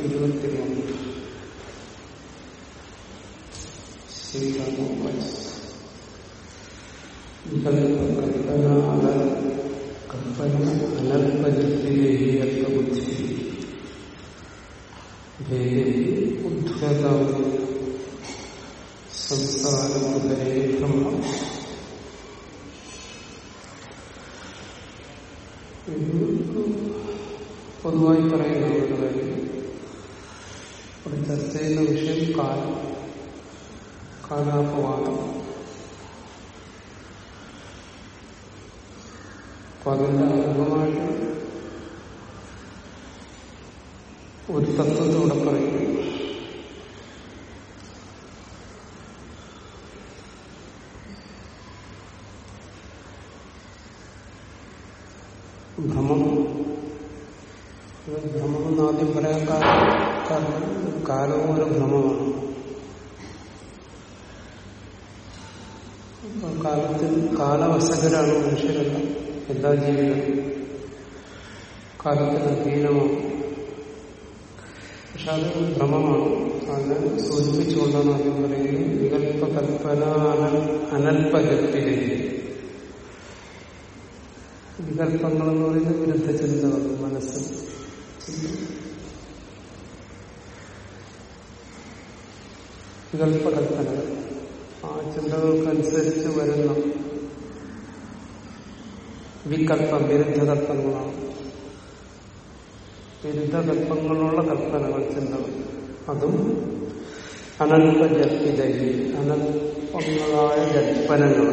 ഇരുപത്തിമൂന്ന് ശ്രീരാമ കൽപ്പന കൽപ്പന അനൽപരിത്തിലേഹി അല്പബുദ്ധി ഭേദി ഉദ്ധതാവ് സംസാരമുദരേ ബ്രഹ്മ പൊതുവായി പറയുന്ന ഒരു കാര്യം ഇവിടെ ചർച്ച ചെയ്യുന്ന വിഷയം കാലം കാലാപവാദം അപ്പൊ അതിന്റെ അനുഭവമായിട്ട് ഒരു തത്വത്തോടെ പറയും. ഭ്രമം ഭ്രമമെന്ന് ആദ്യം പറയാൻ കാരണം കാലവും ഒരു ഭ്രമമാണ് കാലത്തിൽ കാലവശകരാണ് മനുഷ്യരെല്ലാം. എല്ലാ ജീവികളും. കാലത്തിന് അധീനമാണ് പക്ഷെ അത് ഭ്രമമാണ് അതിനെ സൂചിപ്പിച്ചുകൊണ്ടാണ് ആദ്യം പറയുന്നത്. വികല്പ കൽപ്പന അനൽ അനൽപകത്തിലേക്ക് വികല്പങ്ങൾ എന്ന് പറയുന്നത് വിരുദ്ധ ചിന്തകൾ മനസ്സ്. വികല്പകൽപ്പനകൾ. ആ ചിന്തകൾക്കനുസരിച്ച് വരുന്ന വികല്പം വിരുദ്ധകൽപ്പങ്ങളാണ് വിരുദ്ധകൽപ്പങ്ങളുള്ള കൽപ്പനകൾ ചിന്തകൾ അതും അനൽപ ജൽപ്പിതയിൽ അനൽപങ്ങളായ ജൽപ്പനങ്ങൾ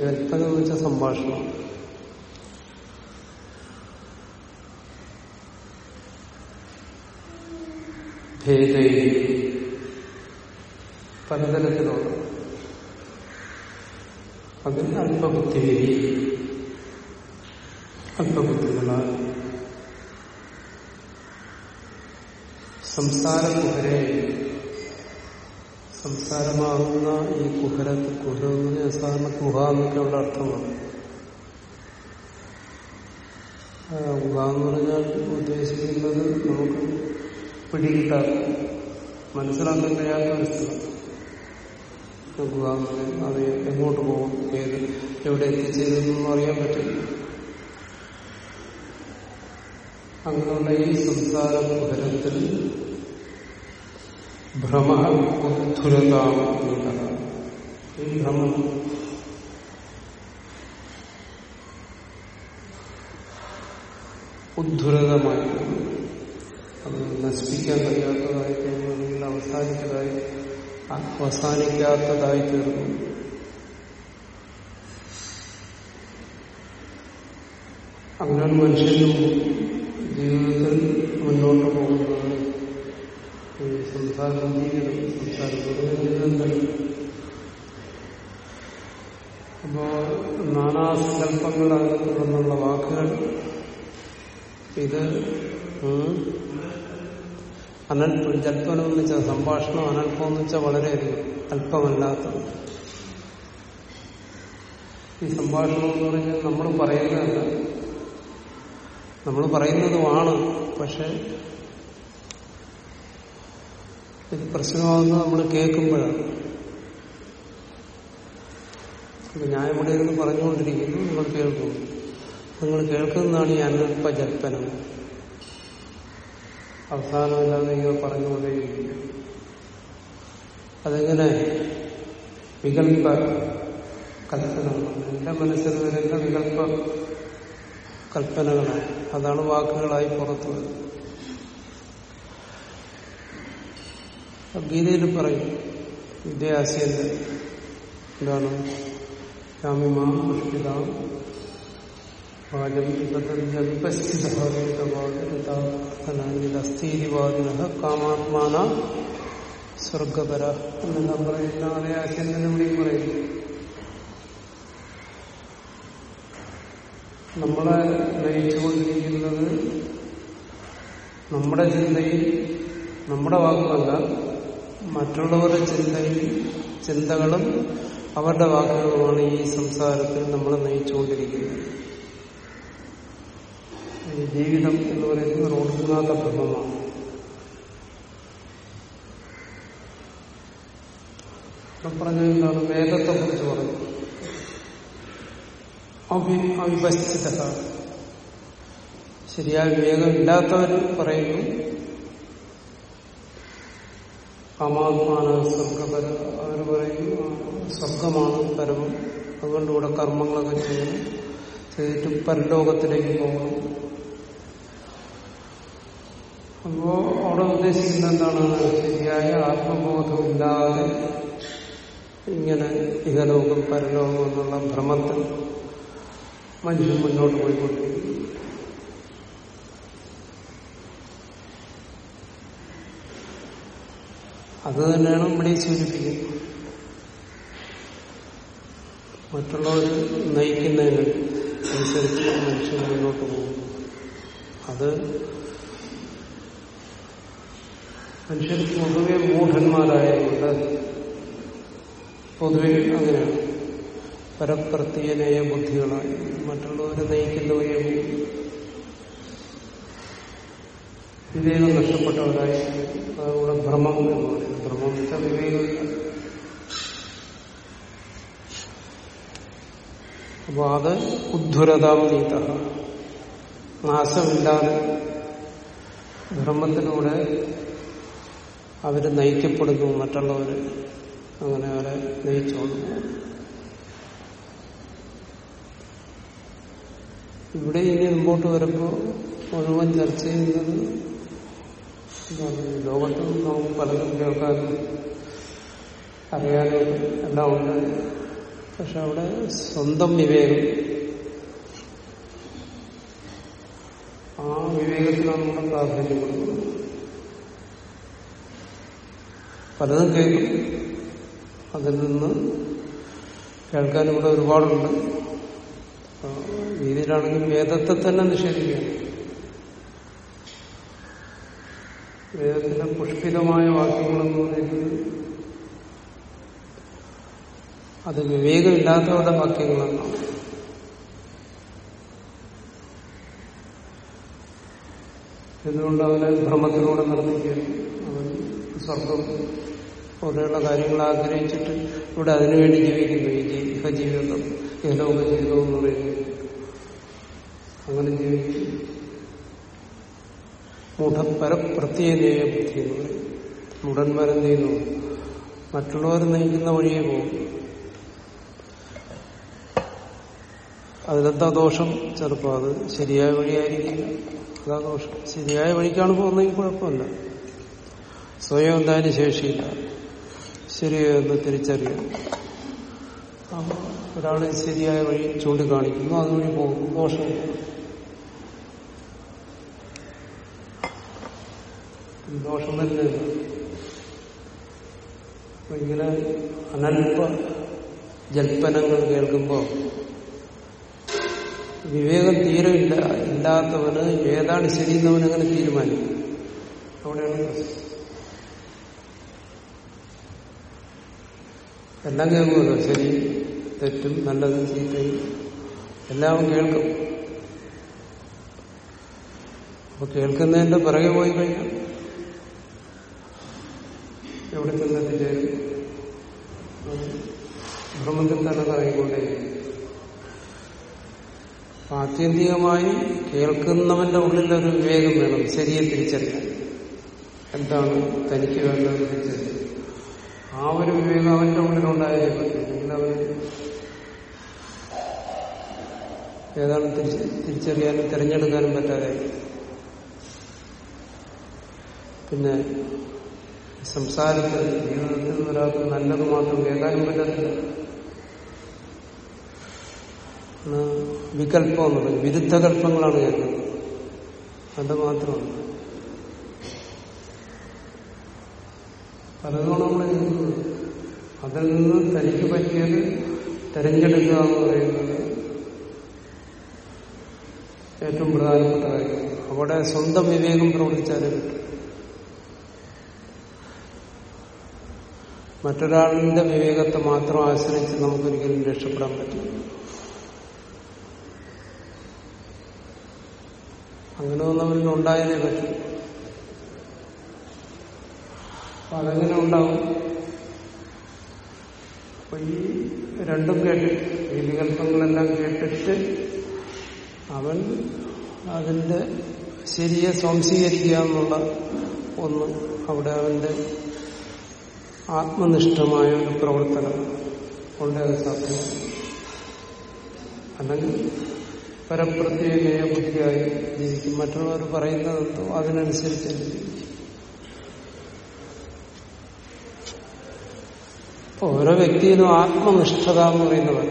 ജൽപ്പന വെച്ച സംഭാഷണം. ഭേദൈ പലതരത്തിലുള്ള അതിൽ അല്പബുദ്ധി അല്പബുദ്ധികളാൽ സംസാര കുഹരെ സംസാരമാകുന്ന ഈ കുഹര കുഹര എന്ന് സാധാരണ ഗുഹ എന്നൊക്കെയുള്ള അർത്ഥമാണ്. ഗുഹ എന്ന് പറഞ്ഞാൽ ഉദ്ദേശിക്കുന്നത് നമുക്ക് പിടികിട്ടാത്ത മനസ്സിലാക്കാൻ കഴിയാത്ത ഒരു എന്ന് അത് എങ്ങോട്ട് പോകും? ഏത് എവിടെ എത്തിച്ചേരുന്നു അറിയാൻ പറ്റില്ല. അങ്ങനെയുള്ള ഈ സംസാര കുഹരത്തിൽ ഭ്രമ ഉദ്ധുരതാം ഈ ഭ്രമം ഉദ്ധുരതമായി അത് നശിപ്പിക്കാൻ കഴിയാത്തതായി കഴിഞ്ഞു അല്ലെങ്കിൽ അവസാനിച്ചതായി അവസാനിക്കാത്തതായി തീർന്നു. അങ്ങനെ മനുഷ്യനും ജീവിതത്തിൽ മുന്നോട്ട് പോകുന്നത് ഈ സംസാരം ജീവിതം സംസാരം ജീവിതം അപ്പോ നാനാസങ്കല്പങ്ങൾ അതിൽ തുടർന്നുള്ള വാക്കുകൾ. ഇത് അനൽപ്പം ജൽപ്പനം എന്ന് വെച്ചാൽ സംഭാഷണം അനൽപ്പം എന്ന് വെച്ചാൽ വളരെയധികം അല്പമല്ലാത്തത്. ഈ സംഭാഷണം എന്ന് പറഞ്ഞാൽ നമ്മൾ പറയുന്നതല്ല. നമ്മൾ പറയുന്നതുമാണ് പക്ഷെ ഇത് പ്രശ്നമാകുന്നത് നമ്മൾ കേൾക്കുമ്പോഴാണ്. അപ്പൊ ഞാൻ ഇവിടെ ഇരുന്ന് പറഞ്ഞുകൊണ്ടിരിക്കുന്നു നിങ്ങൾ കേൾക്കുന്നു. നിങ്ങൾ കേൾക്കുന്നതാണ് ഈ അനൽപ്പ ജൽപ്പനം അവസാനമില്ലാതെ ഇങ്ങനെ പറഞ്ഞുകൊണ്ടേയിരിക്കും അതെങ്ങനെ? വികല്പ കൽപ്പനകളാണ് എന്റെ മനസ്സിൽ വരുന്ന വികല്പ കൽപ്പനകളാണ്. അതാണ് വാക്കുകളായി പുറത്തു വരുന്നത് ഗീതയിൽ പറയും വിദ്യാസിയന്റെ എന്താണ്? രാമിമാം പുഷ്പിത വാചം ഇതസ്ഥിതിവാദിന കാമാത്മാന സ്വർഗപര എന്നെല്ലാം പറയുന്ന അതേ ആശയം തന്നെ ഇവിടെയും പറയുന്നു. നമ്മളെ നയിച്ചുകൊണ്ടിരിക്കുന്നത് നമ്മുടെ ചിന്തയിൽ നമ്മുടെ വാക്കുകളല്ല മറ്റുള്ളവരുടെ ചിന്തയിൽ ചിന്തകളും അവരുടെ വാക്കുകളുമാണ് ഈ സംസാരത്തിൽ നമ്മളെ നയിച്ചുകൊണ്ടിരിക്കുന്നത്. ജീവിതം എന്ന് പറയുന്നത് ഒടുങ്ങാത്ത ബ്രഹ്മമാണ് പറഞ്ഞ എന്താണ്? വേദത്തെ കുറിച്ച് പറഞ്ഞു. അഭി ശരിയായ വിവേകം ഇല്ലാത്തവർ പറയുന്നു. കാമാത്മാന സ്വർഗപര അവർ പറയുന്നു സ്വർഗമാണ് പരമം അതുകൊണ്ട് കർമ്മങ്ങളൊക്കെ ചെയ്യണം. ചെയ്തിട്ട് പരലോകത്തിലേക്ക് പോകണം. അപ്പോ അവിടെ ഉദ്ദേശിക്കുന്ന എന്താണ് ശരിയായ ആത്മബോധമില്ലാതെ ഇങ്ങനെ ഇഹലോകം പരലോകം എന്നുള്ള ഭ്രമത്തിൽ മനുഷ്യൻ മുന്നോട്ട് പോയിക്കൊണ്ടിരിക്കുന്നു. അത് തന്നെയാണ് ഇവിടെ സൂചിപ്പിക്കുന്നത്. മറ്റുള്ളവർ നയിക്കുന്നതിന് അനുസരിച്ച് മനുഷ്യൻ മുന്നോട്ട് പോകും അത് മനുഷ്യർ പൊതുവെ മൂഢന്മാരായതുകൊണ്ട് പൊതുവെ അങ്ങനെയാണ്. പരപ്രത്യനേയ ബുദ്ധികളായി. മറ്റുള്ളവരെ നയിക്കുന്നവരെ വിവേകം നഷ്ടപ്പെട്ടവരായി. അതുകൂടെ ഭ്രമം എന്ന് പറയുന്നത്. ഭ്രമം വെച്ചാൽ വിവേകമില്ല. അപ്പൊ അത് ഉദ്ധുരതാം നീത. നാശമില്ലാതെ ഭ്രമത്തിലൂടെ അവർ നയിക്കപ്പെടുന്നു മറ്റുള്ളവര് അങ്ങനെ അവരെ നയിച്ചോളും. ഇവിടെ ഇനി മുമ്പോട്ട് വരുമ്പോൾ മുഴുവൻ ചർച്ച ചെയ്യുന്നത് ലോകത്ത് നമുക്ക് പലതും കേൾക്കാനും അറിയാനും എല്ലാം ഉണ്ട്. പക്ഷെ അവിടെ സ്വന്തം വിവേകം. ആ വിവേകത്തിനാണ് നമ്മുടെ പ്രാധാന്യം കൊടുക്കുന്നത്. പലതും കേൾക്കും. അതിൽ നിന്ന് കേൾക്കാൻ ഇവിടെ ഒരുപാടുണ്ട്. രീതിയിലാണെങ്കിൽ വേദത്തെ തന്നെ നിഷേധിക്കുകയാണ് വേദത്തിന്റെ പുഷ്പിതമായ വാക്യങ്ങളെന്ന് പറയുന്നത് അത് വിവേകമില്ലാത്തവരുടെ വാക്യങ്ങളാണ്. എന്തുകൊണ്ട് അവനെ ഭ്രമത്തിലൂടെ നിർത്തിക്കുകയാണ് അവൻ സ്വർഗം പോലെയുള്ള കാര്യങ്ങൾ ആഗ്രഹിച്ചിട്ട് ഇവിടെ അതിനുവേണ്ടി ജീവിക്കുന്നു. ഈ ജീവിത ജീവിതം ഏലോക ജീവിതം എന്ന് പറയുന്നത്. അങ്ങനെ ജീവിക്കും മൂഢപ്പര പ്രത്യേകതയെ ബുദ്ധി എന്ന് പറയും. മുടന്മാരെന്ത് ചെയ്യുന്നു. മറ്റുള്ളവർ നയിക്കുന്ന വഴിയെ പോകും. അതിലെന്താ ദോഷം? ചിലപ്പോൾ അത് ശരിയായ വഴിയായിരിക്കില്ല. അതാ ദോഷം. ശരിയായ വഴിക്കാണ് പോകുന്നതെങ്കിൽ കുഴപ്പമില്ല. സ്വയം എന്തായാലും ശേഷിയില്ല. ശരിയെന്ന് തിരിച്ചറിയാം. ഒരാൾ ശരിയായ വഴി ചൂണ്ടിക്കാണിക്കുന്നു. അതുവഴി പോകും. ദോഷമില്ല ദോഷം തന്നെ. ഇങ്ങനെ അനൽപ ജൽപ്പനങ്ങൾ കേൾക്കുമ്പോൾ വിവേകം തീരെ ഇല്ല ഇല്ലാത്തവന് ഏതാണ് ശരിയെന്നവനങ്ങനെ തീരുമാനിക്കും. അവിടെയാണ് പ്രശ്നം. എല്ലാം കേൾക്കുമല്ലോ ശരി തെറ്റും നല്ലതും ചീത്തയും എല്ലാം കേൾക്കും. അപ്പൊ കേൾക്കുന്നതിന്റെ പിറകെ പോയി കഴിഞ്ഞാൽ എവിടെ ചെന്നെത്തിച്ചേരും ഭ്രമത്തിൽ തന്നെ കറങ്ങിക്കൊണ്ടേ ആത്യന്തികമായി കേൾക്കുന്നവന്റെ ഉള്ളിലൊരു വിവേകം വേണം ശരിയെ തിരിച്ചറിയാൻ എന്താണ് തനിക്ക് വേണ്ടത് തിരിച്ചറിയാൻ ആ ഒരു വിവേകം അവന്റെ ഉള്ളിലുണ്ടായിരിക്കും അവന് ഏതാണ് തിരിച്ചറിയാനും തിരഞ്ഞെടുക്കാനും പറ്റാതെ പിന്നെ സംസാരത്തിൽ ജീവിതത്തിൽ ഒരാൾക്ക് നല്ലത് മാത്രം കേൾക്കാനും പറ്റത്തില്ല. വികല്പം എന്ന് വിരുദ്ധകല്പങ്ങളാണ് കേൾക്കുന്നത്. അത് മാത്രമാണ്. പലതവണ നമ്മൾ ചെയ്യുന്നത്. അതിൽ നിന്ന് തനിക്ക് പറ്റിയത് തെരഞ്ഞെടുക്കുക എന്ന് പറയുന്നത് ഏറ്റവും പ്രധാനപ്പെട്ട കാര്യം. അവിടെ സ്വന്തം വിവേകം പ്രവർത്തിച്ചാലേ മറ്റൊരാളിന്റെ വിവേകത്തെ മാത്രം ആശ്രയിച്ച് നമുക്കൊരിക്കലും രക്ഷപ്പെടാൻ പറ്റില്ല. അങ്ങനെ വന്നവരിൽ ഉണ്ടായതേ പറ്റും. അപ്പൊ അതെങ്ങനെ ഉണ്ടാവും? അപ്പൊ ഈ രണ്ടും കേട്ട് ഈ വികല്പങ്ങളെല്ലാം കേട്ടിട്ട് അവൻ അതിന്റെ ശരിയെ സ്വാംശീകരിക്കുക എന്നുള്ള ഒന്ന് അവിടെ അവന്റെ ആത്മനിഷ്ഠമായ ഒരു പ്രവർത്തനം കൊണ്ട് അത് സാധ്യമാണ് അല്ലെങ്കിൽ പരപ്രത്യേക ബുദ്ധിയായി ജീവിക്കും. മറ്റുള്ളവർ പറയുന്നതെന്തോ അതിനനുസരിച്ച് ജീവിക്കും ഓരോ വ്യക്തിയിലും ആത്മനിഷ്ഠത എന്ന് പറയുന്നവർ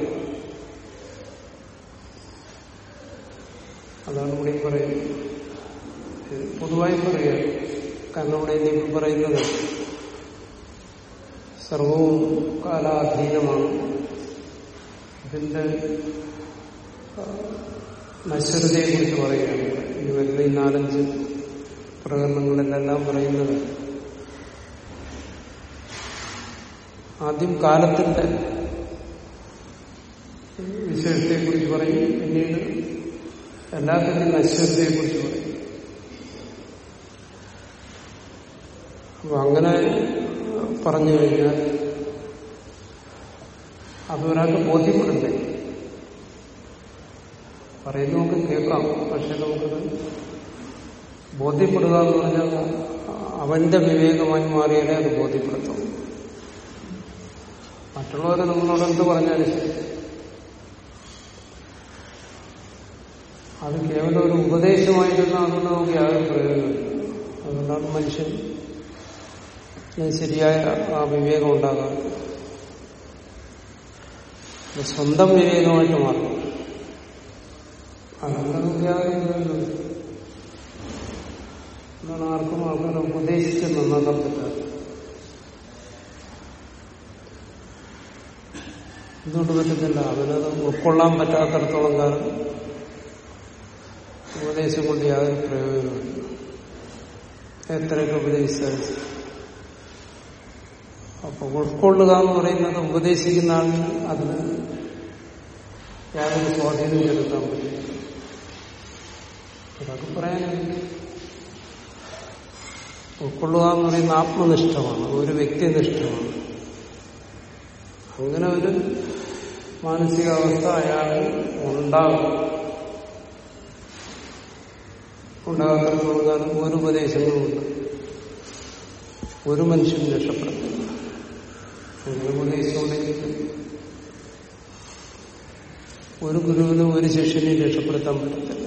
അതാണ് ഇവിടെ പറയുന്നത്. പൊതുവായി പറയുക കാരണം ഇവിടെ ഇനിയിപ്പോൾ പറയുന്നത് സർവവും കാലാധീനമാണ്. ഇതിന്റെ നശ്വരതയെ കുറിച്ച് പറയുകയാണ്. ഇനി വരുന്ന ഈ നാലഞ്ച് പ്രകടനങ്ങളിലെല്ലാം പറയുന്നത് ആദ്യം കാലത്തിന്റെ വിശേഷത്തെ കുറിച്ച് പറയും പിന്നീട് എല്ലാത്തിന്റെയും നശ്വരതയെ കുറിച്ച് പറയും. അപ്പൊ അങ്ങനെ പറഞ്ഞു കഴിഞ്ഞാൽ അത് ഒരാൾക്ക് ബോധ്യപ്പെടണ്ടേ പറയുന്നത് നമുക്ക് കേൾക്കാം പക്ഷെ നമുക്കത് ബോധ്യപ്പെടുക എന്ന് പറഞ്ഞാൽ അവന്റെ വിവേകമായി മാറിയാലേ അത് ബോധ്യപ്പെടുത്തും മറ്റുള്ളവരെ നമ്മളോട് എന്ത് പറഞ്ഞാലും ശരി. അത് കേവലം ഒരു ഉപദേശമായിരുന്ന അതുകൊണ്ട് നമുക്ക് യാതൊരു പ്രയോജനമില്ല അതുകൊണ്ടാണ് മനുഷ്യൻ ശരിയായ ആ വിവേകം ഉണ്ടാകാറ് സ്വന്തം വിവേകമായിട്ട് മാറും അതുകൊണ്ട് നമുക്ക് യാതൊരു പ്രയോജനമില്ല എന്നാണ് ആർക്കും ആൾക്കാരെ ഉപദേശിച്ച് നന്നാക്കാൻ പറ്റാതെ എന്തുകൊണ്ട് പറ്റുന്നില്ല അവനത് ഉൾക്കൊള്ളാൻ പറ്റാത്തടത്തോളം കാലം ഉപദേശം കൊണ്ട് യാതൊരു പ്രയോജനമില്ല എത്രയൊക്കെ ഉപദേശിച്ചാൽ അപ്പൊ ഉൾക്കൊള്ളുക എന്ന് പറയുന്നത് ഉപദേശിക്കുന്ന ആളിന് അതിന് യാതൊരു സ്വാധീനം ചെലുത്താൻ പറ്റില്ല. അതൊക്കെ പറയാനുണ്ട്. ഉൾക്കൊള്ളുക എന്ന് പറയുന്ന ആത്മനിഷ്ഠമാണ്. ഒരു വ്യക്തിനിഷ്ഠമാണ്. അങ്ങനെ ഒരു മാനസികാവസ്ഥ അയാളിൽ ഉണ്ടാകും ഉണ്ടാകാൻ കൊടുക്കാൻ ഒരു ഉപദേശങ്ങളുമുണ്ട്. ഒരു മനുഷ്യനും രക്ഷപ്പെടുത്തില്ല ഒരു ഉപദേശമുണ്ടെങ്കിൽ ഒരു ഗുരുവിനും ഒരു ശിഷ്യനെയും രക്ഷപ്പെടുത്താൻ പറ്റത്തില്ല.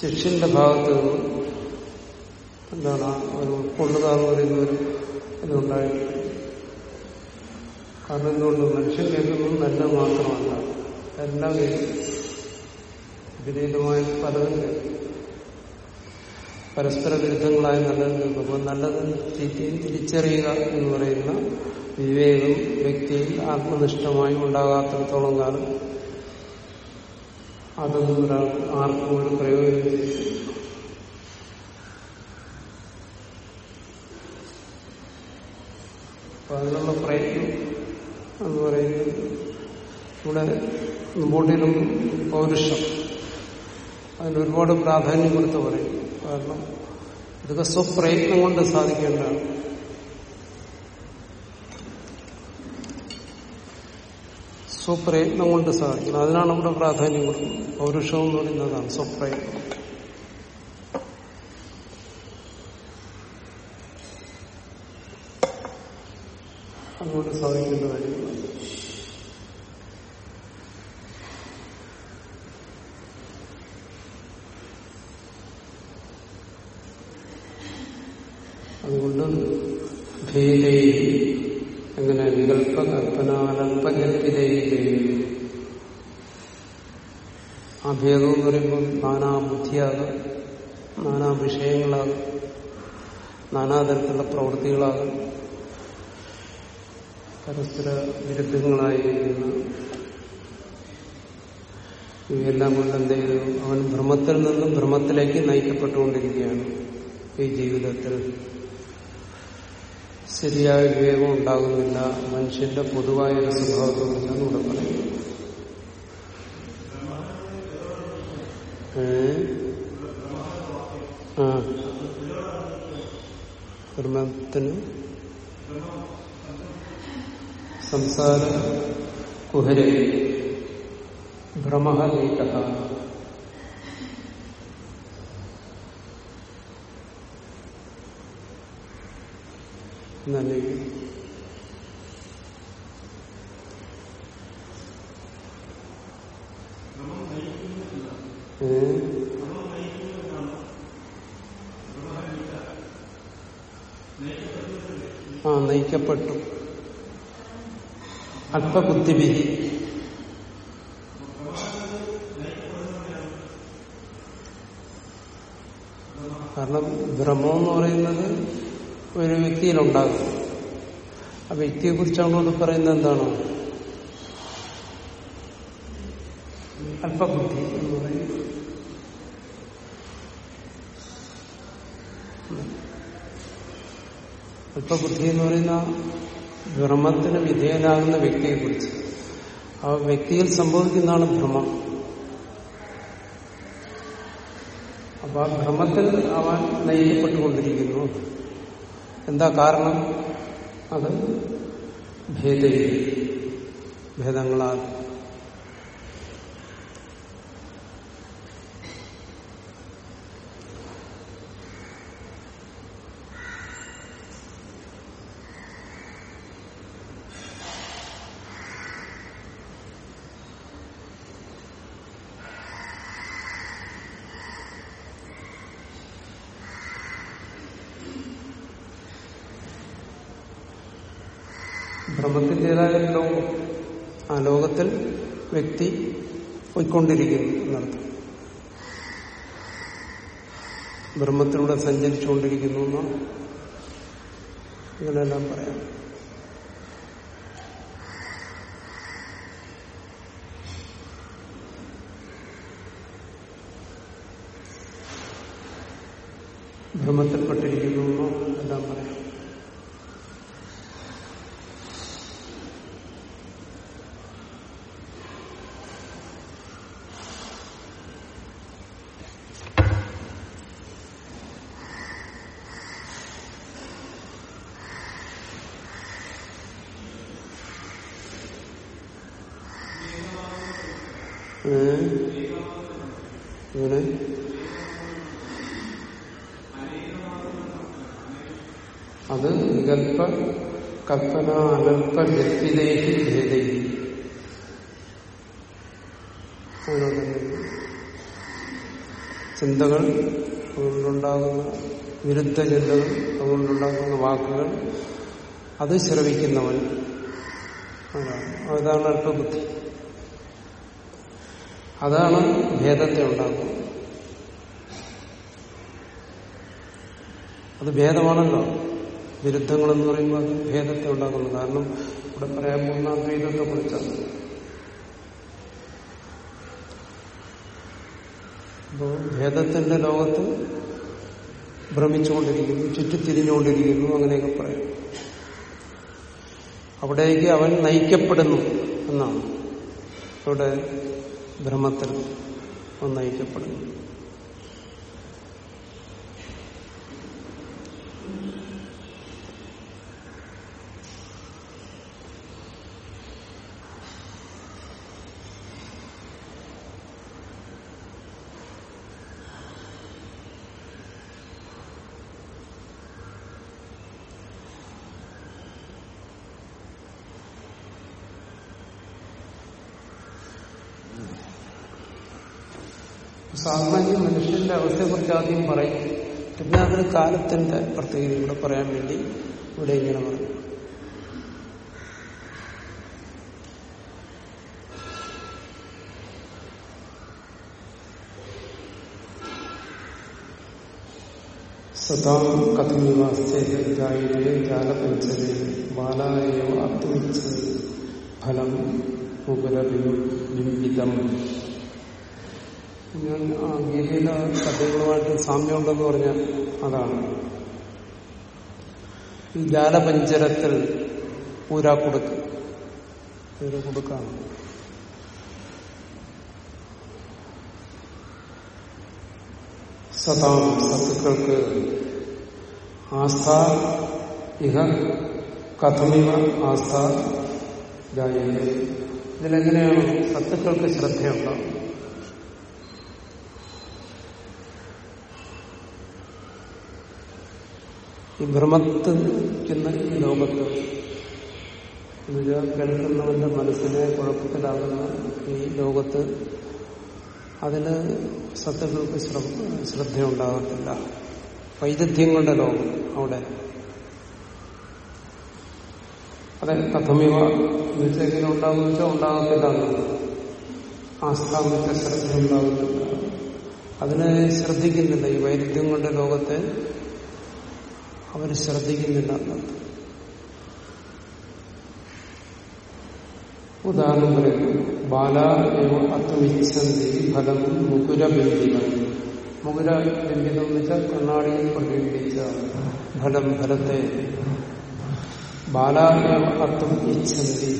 ശിഷ്യന്റെ ഭാഗത്ത് എന്താണ് ഒരു ഉൾക്കൊള്ളുക എന്ന് പറയുന്ന ഒരു ഇതുണ്ടായിട്ടില്ല കാരണം എന്തുകൊണ്ട് മനുഷ്യൻ കേൾക്കുന്നത് നല്ല മാത്രമല്ല. എല്ലാം വിപരീതമായ പലതും പരസ്പര വിരുദ്ധങ്ങളായ നല്ലത് കേൾക്കുമ്പോൾ നല്ലത് ചീത്തയും തിരിച്ചറിയുക എന്ന് പറയുന്ന വിവേകം വ്യക്തിയിൽ ആത്മനിഷ്ഠമായി ഉണ്ടാകാത്തിടത്തോളം കാലം. അതൊന്നും ഒരാൾ ആർക്കും ഒരു പ്രയോജനം അപ്പൊ അതിനുള്ള പ്രയത്നം എന്ന് പറയുന്നത് ഇവിടെ മുമ്പോട്ടിലും പൗരുഷം. അതിന് ഒരുപാട് പ്രാധാന്യം കൊടുത്ത് പറയും. കാരണം ഇതൊക്കെ സ്വപ്രയത്നം കൊണ്ട് സാധിക്കേണ്ടതാണ്. സ്വപ്രയത്നം കൊണ്ട് സാധിക്കണം. അതിനാണ് ഇവിടെ പ്രാധാന്യം കൊടുക്കുന്നത്. പൗരുഷം എന്ന് പറയുന്നതാണ് സ്വപ്രയത്നം. അതുകൊണ്ട് സാധിക്കേണ്ട കാര്യങ്ങളാണ് അതുകൊണ്ട് ഭേദേ അങ്ങനെ വികല്പ കൽപ്പനാലൽപകൽപ്പിതേ ആ ഭേദം എന്ന് പറയുമ്പോൾ നാനാ ബുദ്ധിയാകും നാനാ വിഷയങ്ങളാകും നാനാതരത്തിലുള്ള പ്രവൃത്തികളാകും. പരസ്പര വിരുദ്ധങ്ങളായിരിക്കുന്ന ഇവയെല്ലാം കൊണ്ട് എന്ത് ചെയ്തു അവൻ ഭ്രമത്തിൽ നിന്നും ഭ്രമത്തിലേക്ക് നയിക്കപ്പെട്ടുകൊണ്ടിരിക്കുകയാണ് ഈ ജീവിതത്തിൽ. ശരിയായ വിവേകം ഉണ്ടാകുന്നില്ല. മനുഷ്യന്റെ പൊതുവായ ഒരു സ്വഭാവത്തോടില്ലെന്ന് ഇവിടെ പറയും. ഏഹ് ആ. ബ്രഹ്മത്തിന് സംസാര കുഹരെ ഭ്രമ നീക്ക എന്നല്ലേ ഏ? ആ നയിക്കപ്പെട്ടു അല്പബുദ്ധിവിധി കാരണം ഭ്രമം എന്ന് പറയുന്നത് ഒരു വ്യക്തിയിലുണ്ടാകും. ആ വ്യക്തിയെ കുറിച്ചാണ് പറയുന്നത് എന്താണ്? അല്പബുദ്ധി. അല്പബുദ്ധി എന്ന് പറയുന്ന ഭ്രമത്തിന് വിധേയനാകുന്ന വ്യക്തിയെ കുറിച്ച്. ആ വ്യക്തിയിൽ സംഭവിക്കുന്നതാണ് ഭ്രമം. അപ്പൊ ആ ഭ്രമത്തിൽ അവൻ നയിക്കപ്പെട്ടുകൊണ്ടിരിക്കുന്നു എന്താ കാരണം? അത് ഭേദ ഭേദങ്ങളാൽ ഭ്രമത്തിന്റെതായ ഒരു ലോകം ആ ലോകത്തിൽ വ്യക്തി പോയിക്കൊണ്ടിരിക്കുന്നു എന്നർത്ഥം. ബ്രഹ്മത്തിലൂടെ സഞ്ചരിച്ചുകൊണ്ടിരിക്കുന്നു എന്നാണ് ഇങ്ങനെയെല്ലാം പറയാം. ബ്രഹ്മത്തിൽപ്പെട്ടിരിക്കുന്നു എല്ലാം പറയാം ഏ? ഇങ്ങനെ വികല്പ കൽപ്പന അനൽപ വ്യക്തിദേഹി ഭേദി. ചിന്തകൾ അതുകൊണ്ടുണ്ടാകുന്ന വിരുദ്ധ ചിന്തകൾ അതുകൊണ്ടുണ്ടാകുന്ന വാക്കുകൾ അത് ശ്രവിക്കുന്നവൻ അതാണ് അല്പബുദ്ധി. അതാണ് ഭേദത്തെ ഉണ്ടാക്കുന്നത് അത് ഭേദമാണല്ലോ. വിരുദ്ധങ്ങളെന്ന് പറയുമ്പോൾ അത് ഭേദത്തെ ഉണ്ടാക്കുന്നു. കാരണം ഇവിടെ പറയാൻ പോകുന്ന അദ്വൈതത്തെ കുറിച്ചാണ്. അപ്പോ ഭേദത്തിന്റെ ലോകത്ത് ഭ്രമിച്ചുകൊണ്ടിരിക്കുന്നു ചുറ്റിത്തിരിഞ്ഞുകൊണ്ടിരിക്കുന്നു അങ്ങനെയൊക്കെ പറയും. അവിടേക്ക് അവൻ നയിക്കപ്പെടുന്നു എന്നാണ്. ഇവിടെ ഭ്രമത്തിൽ അവൻ നയിക്കപ്പെടുന്നു. സാമാന്യ മനുഷ്യന്റെ അവസ്ഥയെക്കുറിച്ച് ആദ്യം പറയും. പിന്നെ അതിന് കാലത്തിന്റെ പ്രത്യേകത ഇവിടെ പറയാൻ വേണ്ടി ഇവിടെ ഇങ്ങനെ പറയും. സദാം കഥമിവാസ്തേ ജാലപഞ്ചരേ ബാലായവ അത്മിച്ച് ഫലം മുകുരബിംബിതം ഞാൻ ആ ഗീതയിലെ പദ്യങ്ങളുമായിട്ട് സാമ്യമുണ്ടെന്ന് പറഞ്ഞാൽ അതാണ്. ഈ ജാലപഞ്ചരത്തിൽ ഊരാക്കുടുക്ക്. ഊരാക്കുടുക്കാണ്. കുടുക്കാണ് സതാം സത്തുക്കൾക്ക് ആസ്ഥ ഇഹ കഥമിവ ആസ്ഥ ജായതേ. ഇതിലെങ്ങനെയാണ് സത്തുക്കൾക്ക് ശ്രദ്ധയുണ്ടാവും ഈ ഭ്രമത്തിക്കുന്ന ഈ ലോകത്ത് എന്നുവെച്ചാൽ കേൾക്കുന്നവന്റെ മനസ്സിനെ കുഴപ്പത്തിലാകുന്ന ഈ ലോകത്ത് അതിന് സത്യങ്ങൾക്ക് ശ്രദ്ധയുണ്ടാകത്തില്ല. വൈദഗ്ധ്യങ്ങളുടെ ലോകം അവിടെ. അതെ കഥമിവ എന്ന് വെച്ചാൽ എങ്ങനെ ഉണ്ടാകുന്ന വെച്ചാൽ ഉണ്ടാകത്തില്ല എന്നുള്ളത് ശ്രദ്ധ ഉണ്ടാകുന്നില്ല അതിനെ ശ്രദ്ധിക്കുന്നില്ല ഈ വൈരുദ്ധ്യങ്ങളുടെ ലോകത്തെ. അവർ ശ്രദ്ധിക്കുന്നില്ല. എന്നത് ഉദാഹരണം പറയുന്നു ബാല അത്മിച്ഛന്തി ഫലം മുകുരബന്ധിതം മുകുരബന്ധിതം എന്ന് വെച്ചാൽ കണ്ണാടിയിൽ പ്രതിബിംബിച്ച ഫലം ഫലത്തെ. ബാല അത്വം ഇച്ഛന്തി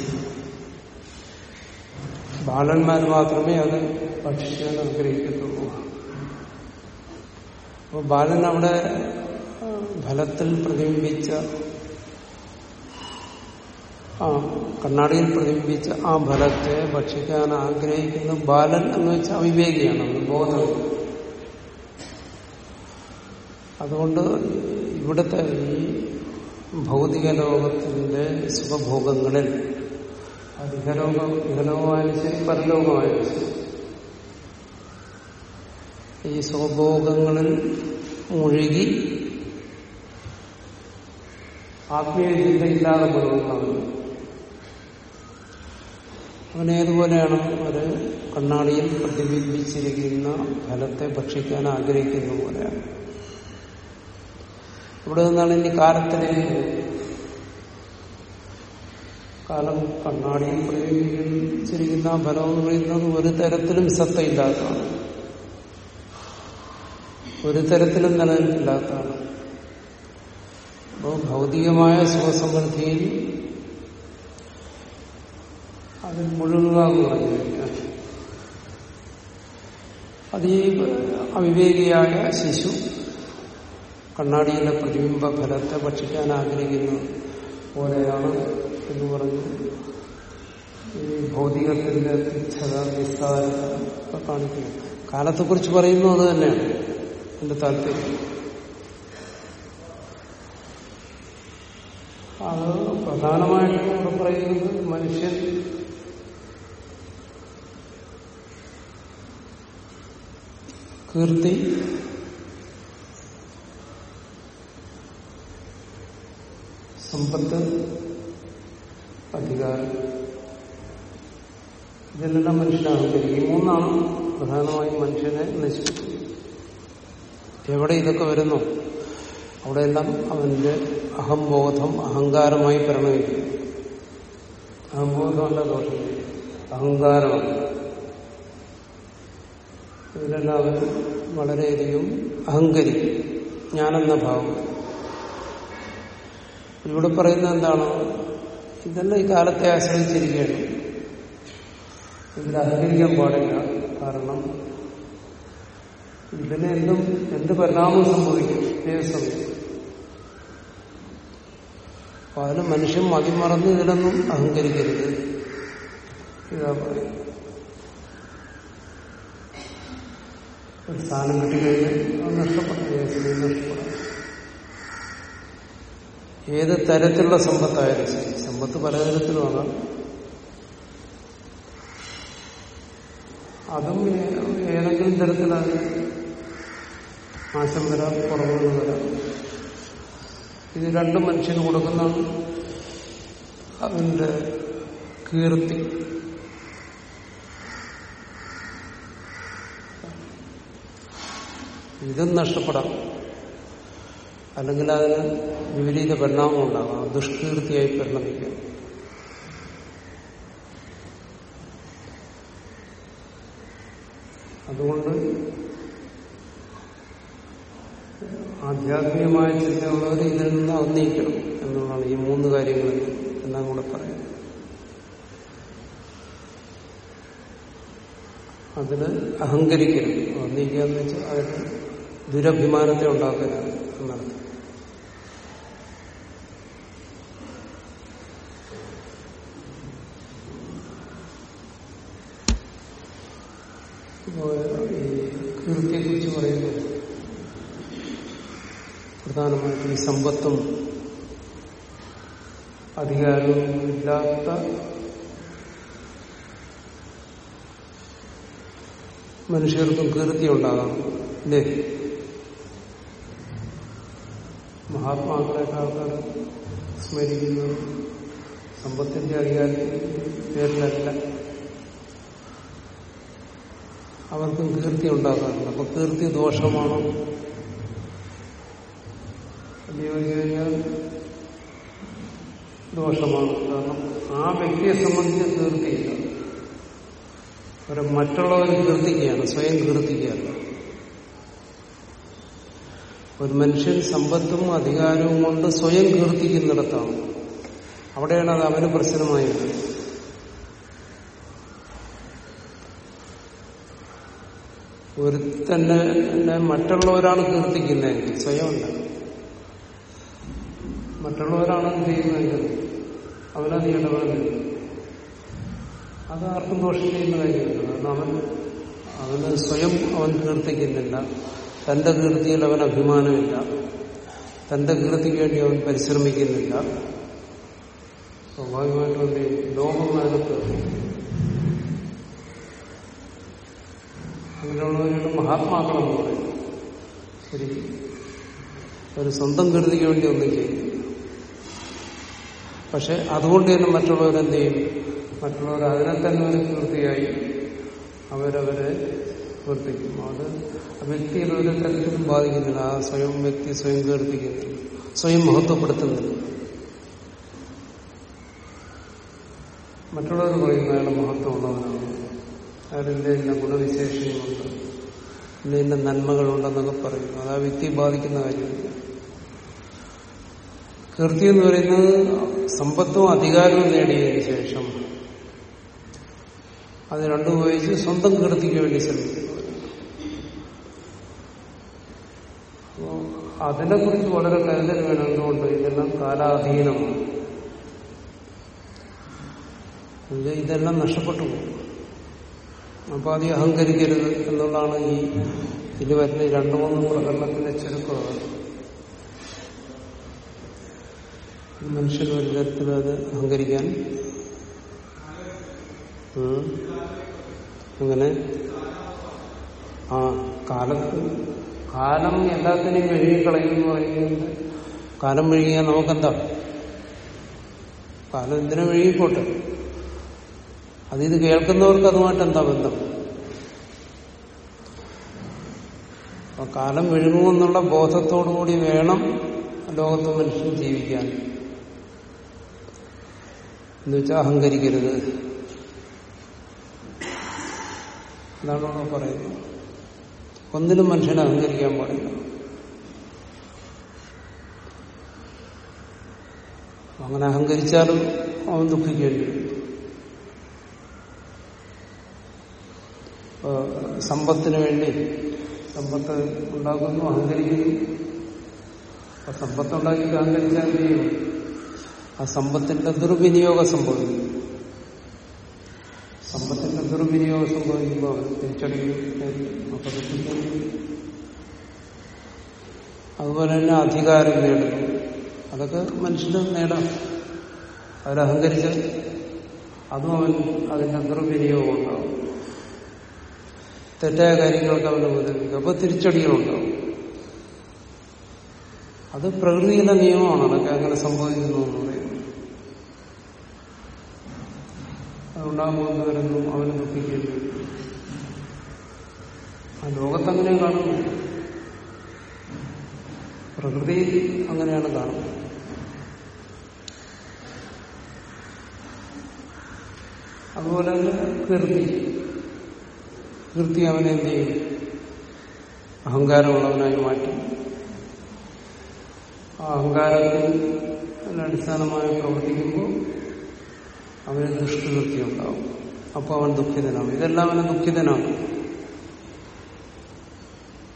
ബാലന്മാർ മാത്രമേ അത് ഭക്ഷിക്കാൻ ആഗ്രഹിക്കത്തുള്ളൂ. അപ്പൊ ബാലൻ അവിടെ ഫലത്തിൽ പ്രതിബിംബിച്ച ആ കണ്ണാടിയിൽ പ്രതിബിംബിച്ച ആ ഫലത്തെ ഭക്ഷിക്കാൻ ആഗ്രഹിക്കുന്ന ബാലൻ എന്ന് വെച്ചാൽ അവിവേകിയാണ് ബോധം. അതുകൊണ്ട് ഇവിടുത്തെ ഈ ഭൗതിക ലോകത്തിന്റെ സുഖഭോഗങ്ങളിൽ അധികലോകം ഇഹലോകമായാലും ശരി പരലോകമായാലും ശരി ഈ സുഖഭോഗങ്ങളിൽ മുഴുകി ആത്മീയ ചിന്തയില്ലാതെ പുലർന്നവൻ അവനേതുപോലെയാണ് ഒരു കണ്ണാടിയിൽ പ്രതിബിംബിച്ചിരിക്കുന്ന ഫലത്തെ ഭക്ഷിക്കാൻ ആഗ്രഹിക്കുന്ന പോലെയാണ്. ഇവിടെ നിന്നാണ് ഇനി കാലത്തിലേക്ക് കാലം കണ്ണാടിയിൽ പ്രതിബിംബിച്ചിരിക്കുന്ന ഫലം എന്ന് പറയുന്നത് ഒരു തരത്തിലും സത്തയില്ലാത്തതാണ്. ഒരു തരത്തിലും നിലനിൽപ്പില്ലാത്തതാണ്. അപ്പോൾ ഭൗതികമായ സുഖസമൃദ്ധിയിൽ അതിൽ മുഴുകുക എന്ന് പറഞ്ഞു കഴിഞ്ഞാൽ അത് ഈ അവിവേകിയായ ശിശു കണ്ണാടിയിലെ പ്രതിബിംബ ഫലത്തെ ഭക്ഷിക്കാൻ ആഗ്രഹിക്കുന്ന പോലെയാണ് എന്ന് പറഞ്ഞു. ഈ ഭൗതികത്തിന്റെ തുച്ഛത ഒക്കെ കാണിക്കുന്നത് കാലത്തെക്കുറിച്ച് പറയുന്നു അത് തന്നെയാണ്. എന്റെ താല്പര്യം. അത് പ്രധാനമായിട്ടും ഇവിടെ പറയുന്നത് മനുഷ്യൻ കീർത്തി സമ്പത്ത് അധികാരം ഇതെല്ലാം മനുഷ്യനാണ്. ഈ മൂന്നാണ് പ്രധാനമായും മനുഷ്യനെ നശിപ്പിക്കുന്നത് എവിടെ ഇതൊക്കെ വരുന്നു? അവിടെയെല്ലാം അവന്റെ അഹംബോധം അഹങ്കാരമായി പരിണമിക്കുന്നു അഹംബോധമല്ല ദോഷം. അഹങ്കാരമാണ്. ഇവരെല്ലാവരും വളരെയധികം അഹങ്കരിക്കും. ഞാനെന്ന ഭാവം. ഇവിടെ പറയുന്നത് എന്താണ്? ഇതെല്ലാം ഈ കാലത്തെ ആശ്രയിച്ചിരിക്കുകയാണ്. ഇതിൽ അഹങ്കരിക്കാൻ പാടില്ല. കാരണം ഇതിന് എന്തും പരിണാമം സംഭവിക്കും. ഏത് അപ്പൊ അതിന് മനുഷ്യൻ മതിമറന്ന് ഇതിലൊന്നും അഹങ്കരിക്കരുത്. ഇതാ പറയും ഒരു സ്ഥാനം കിട്ടിക്കഴിഞ്ഞാൽ അത് നഷ്ടപ്പെടും. നഷ്ടപ്പെടും. ഏത് തരത്തിലുള്ള സമ്പത്തായാലും ശരി. സമ്പത്ത് പലതരത്തിലുമാണ് അതും ഏതെങ്കിലും തരത്തിലാണ് നാശം വരാം കുറവുകൾ വരാം. ഇത് രണ്ടും മനുഷ്യന് കൊടുക്കുന്നതാണ്. അവന്റെ കീർത്തി. ഇതും നഷ്ടപ്പെടാം. അല്ലെങ്കിൽ അതിന് വിപരീത പരിണാമം ഉണ്ടാകാം. ദുഷ്കീർത്തിയായി പരിണമിക്കാം. അതുകൊണ്ട് ആധ്യാത്മികമായ ചിന്തയുള്ളവർ ഇതിൽ നിന്ന് അന്നയിക്കണം എന്നുള്ളതാണ് ഈ മൂന്ന് കാര്യങ്ങൾ എന്നാണ് കൂടെ പറയുന്നത്. അതിന് അഹങ്കരിക്കരുത്. അന്നയിക്കുക എന്ന് വെച്ചാൽ അതിന് ദുരഭിമാനത്തെ ഉണ്ടാക്കരുത് എന്നർത്ഥം ഈ കീർത്തിയെ കുറിച്ച് പറയുന്നത് പ്രധാനമായിട്ടും ഈ സമ്പത്തും അധികാരവും ഇല്ലാത്ത മനുഷ്യർക്കും കീർത്തി ഉണ്ടാകാം അല്ലേ? മഹാത്മാക്കളെയൊക്കെ ആൾക്കാർ സ്മരിക്കുന്നത് സമ്പത്തിന്റെ അധികാരത്തിന്റെ പേരിലല്ല അവർക്കും കീർത്തി ഉണ്ടാക്കാറുണ്ട് അപ്പൊ കീർത്തി ദോഷമാണോ? എന്ന് ചോദിച്ചു കഴിഞ്ഞാൽ ദോഷമാണ് കാരണം ആ വ്യക്തിയെ സംബന്ധിച്ച് കീർത്തിയില്ല അവരെ മറ്റുള്ളവർ കീർത്തിക്കുകയാണ് സ്വയം കീർത്തിക്കുകയാണ്. ഒരു മനുഷ്യൻ സമ്പത്തും അധികാരവും കൊണ്ട് സ്വയം കീർത്തിക്കുന്നിടത്താണ്. അവിടെയാണ് അത് അവന് പ്രശ്നമായി ഒരു ഒരുത്തന്നെ മറ്റുള്ളവരാണ് കീർത്തിക്കുന്നതെങ്കിൽ സ്വയമല്ല മറ്റുള്ളവരാണ് എന്ത് ചെയ്യുന്നതെങ്കിൽ അവനത് ഇടപെടുന്നില്ല. അത് ആർക്കും ദോഷം ചെയ്യുന്ന കാര്യമില്ല. കാരണം അവൻ അവന് സ്വയം അവൻ കീർത്തിക്കുന്നില്ല. തന്റെ കീർത്തിയിൽ അവൻ അഭിമാനമില്ല. തന്റെ കീർത്തിക്ക് വേണ്ടി അവൻ പരിശ്രമിക്കുന്നില്ല. സ്വാഭാവികമായിട്ടും എന്ത്? ലോകം അതിനകത്ത് മഹാത്മാക്കളെന്ന് പറയും ശരി ഒരു സ്വന്തം കീർത്തിക്ക് വേണ്ടി ഒന്നും ചെയ്യും പക്ഷെ അതുകൊണ്ട് തന്നെ മറ്റുള്ളവരെന്ത് ചെയ്യും? മറ്റുള്ളവർ അതിനെ തന്നെ ഒരു കീർത്തിയായി അവരവരെ കീർത്തിക്കും അത് വ്യക്തിയെ ഒരു തരത്തിലും ബാധിക്കുന്നില്ല. ആ സ്വയം വ്യക്തി സ്വയം കീർത്തിക്കുന്നില്ല സ്വയം മഹത്വപ്പെടുത്തുന്നില്ല. മറ്റുള്ളവർ പറയുന്ന അയാൾ മഹത്വമുള്ളവനാണ്. അയാളിന്റെ ഇന്ന ഗുണവിശേഷങ്ങളുണ്ട്. ഇന്ന ഇന്ന നന്മകളുണ്ടെന്നൊക്കെ പറയും. അത് ആ വ്യക്തിയെ ബാധിക്കുന്ന കാര്യമില്ല. കീർത്തി എന്ന് പറയുന്നത് സമ്പത്തും അധികാരവും നേടിയതിനു ശേഷം അത് രണ്ടും സ്വന്തം കീർത്തിക്ക് വേണ്ടി ശ്രമിക്കുന്നു. അതിനെ അതിനെക്കുറിച്ച് വളരെ കരുതൽ വേണം എന്തുകൊണ്ട് ഇതെല്ലാം കാലാധീനമാണ് ഇതെല്ലാം നഷ്ടപ്പെട്ടു പോകും അപ്പൊ അത് അഹങ്കരിക്കരുത് എന്നുള്ളതാണ് ഈ ഇത് വരുന്ന രണ്ടു മൂന്ന് പ്രകടനത്തിന്റെ ചുരുക്കമാണ് മനുഷ്യന് ഒരു തരത്തിൽ അത് അഹങ്കരിക്കാൻ? അങ്ങനെ ആ കാലത്ത് കാലം എല്ലാത്തിനെയും മെഴുകിക്കളയും എന്ന് പറയുന്നത് കാലം മെഴുകിയാൽ നമുക്കെന്താ? കാലം എന്തിനും മെഴുകിക്കോട്ടെ? അത് ഇത് കേൾക്കുന്നവർക്ക് അതുമായിട്ട് എന്താ ബന്ധം? അപ്പൊ കാലം മെഴുകുമെന്നുള്ള ബോധത്തോടുകൂടി വേണം ലോകത്ത് മനുഷ്യൻ ജീവിക്കാൻ. എന്നുവെച്ചാൽ അഹങ്കരിക്കരുത്. അവിടെ പറയുന്നത്. ഒന്നിനും മനുഷ്യനെ അഹങ്കരിക്കാൻ പാടില്ല. അങ്ങനെ അഹങ്കരിച്ചാലും അവൻ ദുഃഖിക്കേണ്ടി വരും. സമ്പത്തിന് വേണ്ടി സമ്പത്ത് ഉണ്ടാക്കുന്നു അഹങ്കരിക്കുന്നു. സമ്പത്ത് സമ്പത്തുണ്ടാക്കി അഹങ്കരിച്ചാൽ ചെയ്യും? ആ സമ്പത്തിന്റെ ദുർവിനിയോഗം സംഭവിക്കും സമ്പത്തിന്റെ ദുർവിനിയോഗം സംഭവിക്കുമ്പോൾ അവർ തിരിച്ചടിക്കും. അതുപോലെ തന്നെ അധികാരം നേടും അതൊക്കെ മനുഷ്യന് നേടാം. അവരഹങ്കരിച്ച് അതും അവൻ അതിന്റെ ദുർവിനിയോഗം ഉണ്ടാവും. തെറ്റായ കാര്യങ്ങൾക്ക് അവന് ഉപദ്രവിക്കും. അപ്പൊ തിരിച്ചടികളുണ്ടാവും അത് പ്രകൃതിയുടെ നിയമമാണ്. അതൊക്കെ അങ്ങനെ സംഭവിക്കുന്നു എന്ന് പറയുന്നത് അതുണ്ടാകുമ്പോൾ വരുന്നു അവന് ദുഃഖിക്കേണ്ടി വരും ആ ലോകത്തങ്ങനെ കാണുന്നു. പ്രകൃതി അങ്ങനെയാണ് കാണുന്നത്. അതുപോലെ തന്നെ കീർത്തി കീർത്തി അവനെ എന്ത് ചെയ്യും? അഹങ്കാരമുള്ളവനായി മാറ്റി. ആ അഹങ്കാരത്തിന് അടിസ്ഥാനമായി പ്രവർത്തിക്കുമ്പോൾ അവന് ദുഷ്കൃത്യം ഉണ്ടാവും അപ്പോൾ അവൻ ദുഃഖിതനാവും. ഇതെല്ലാം അവന് ദുഃഖിതനാവും.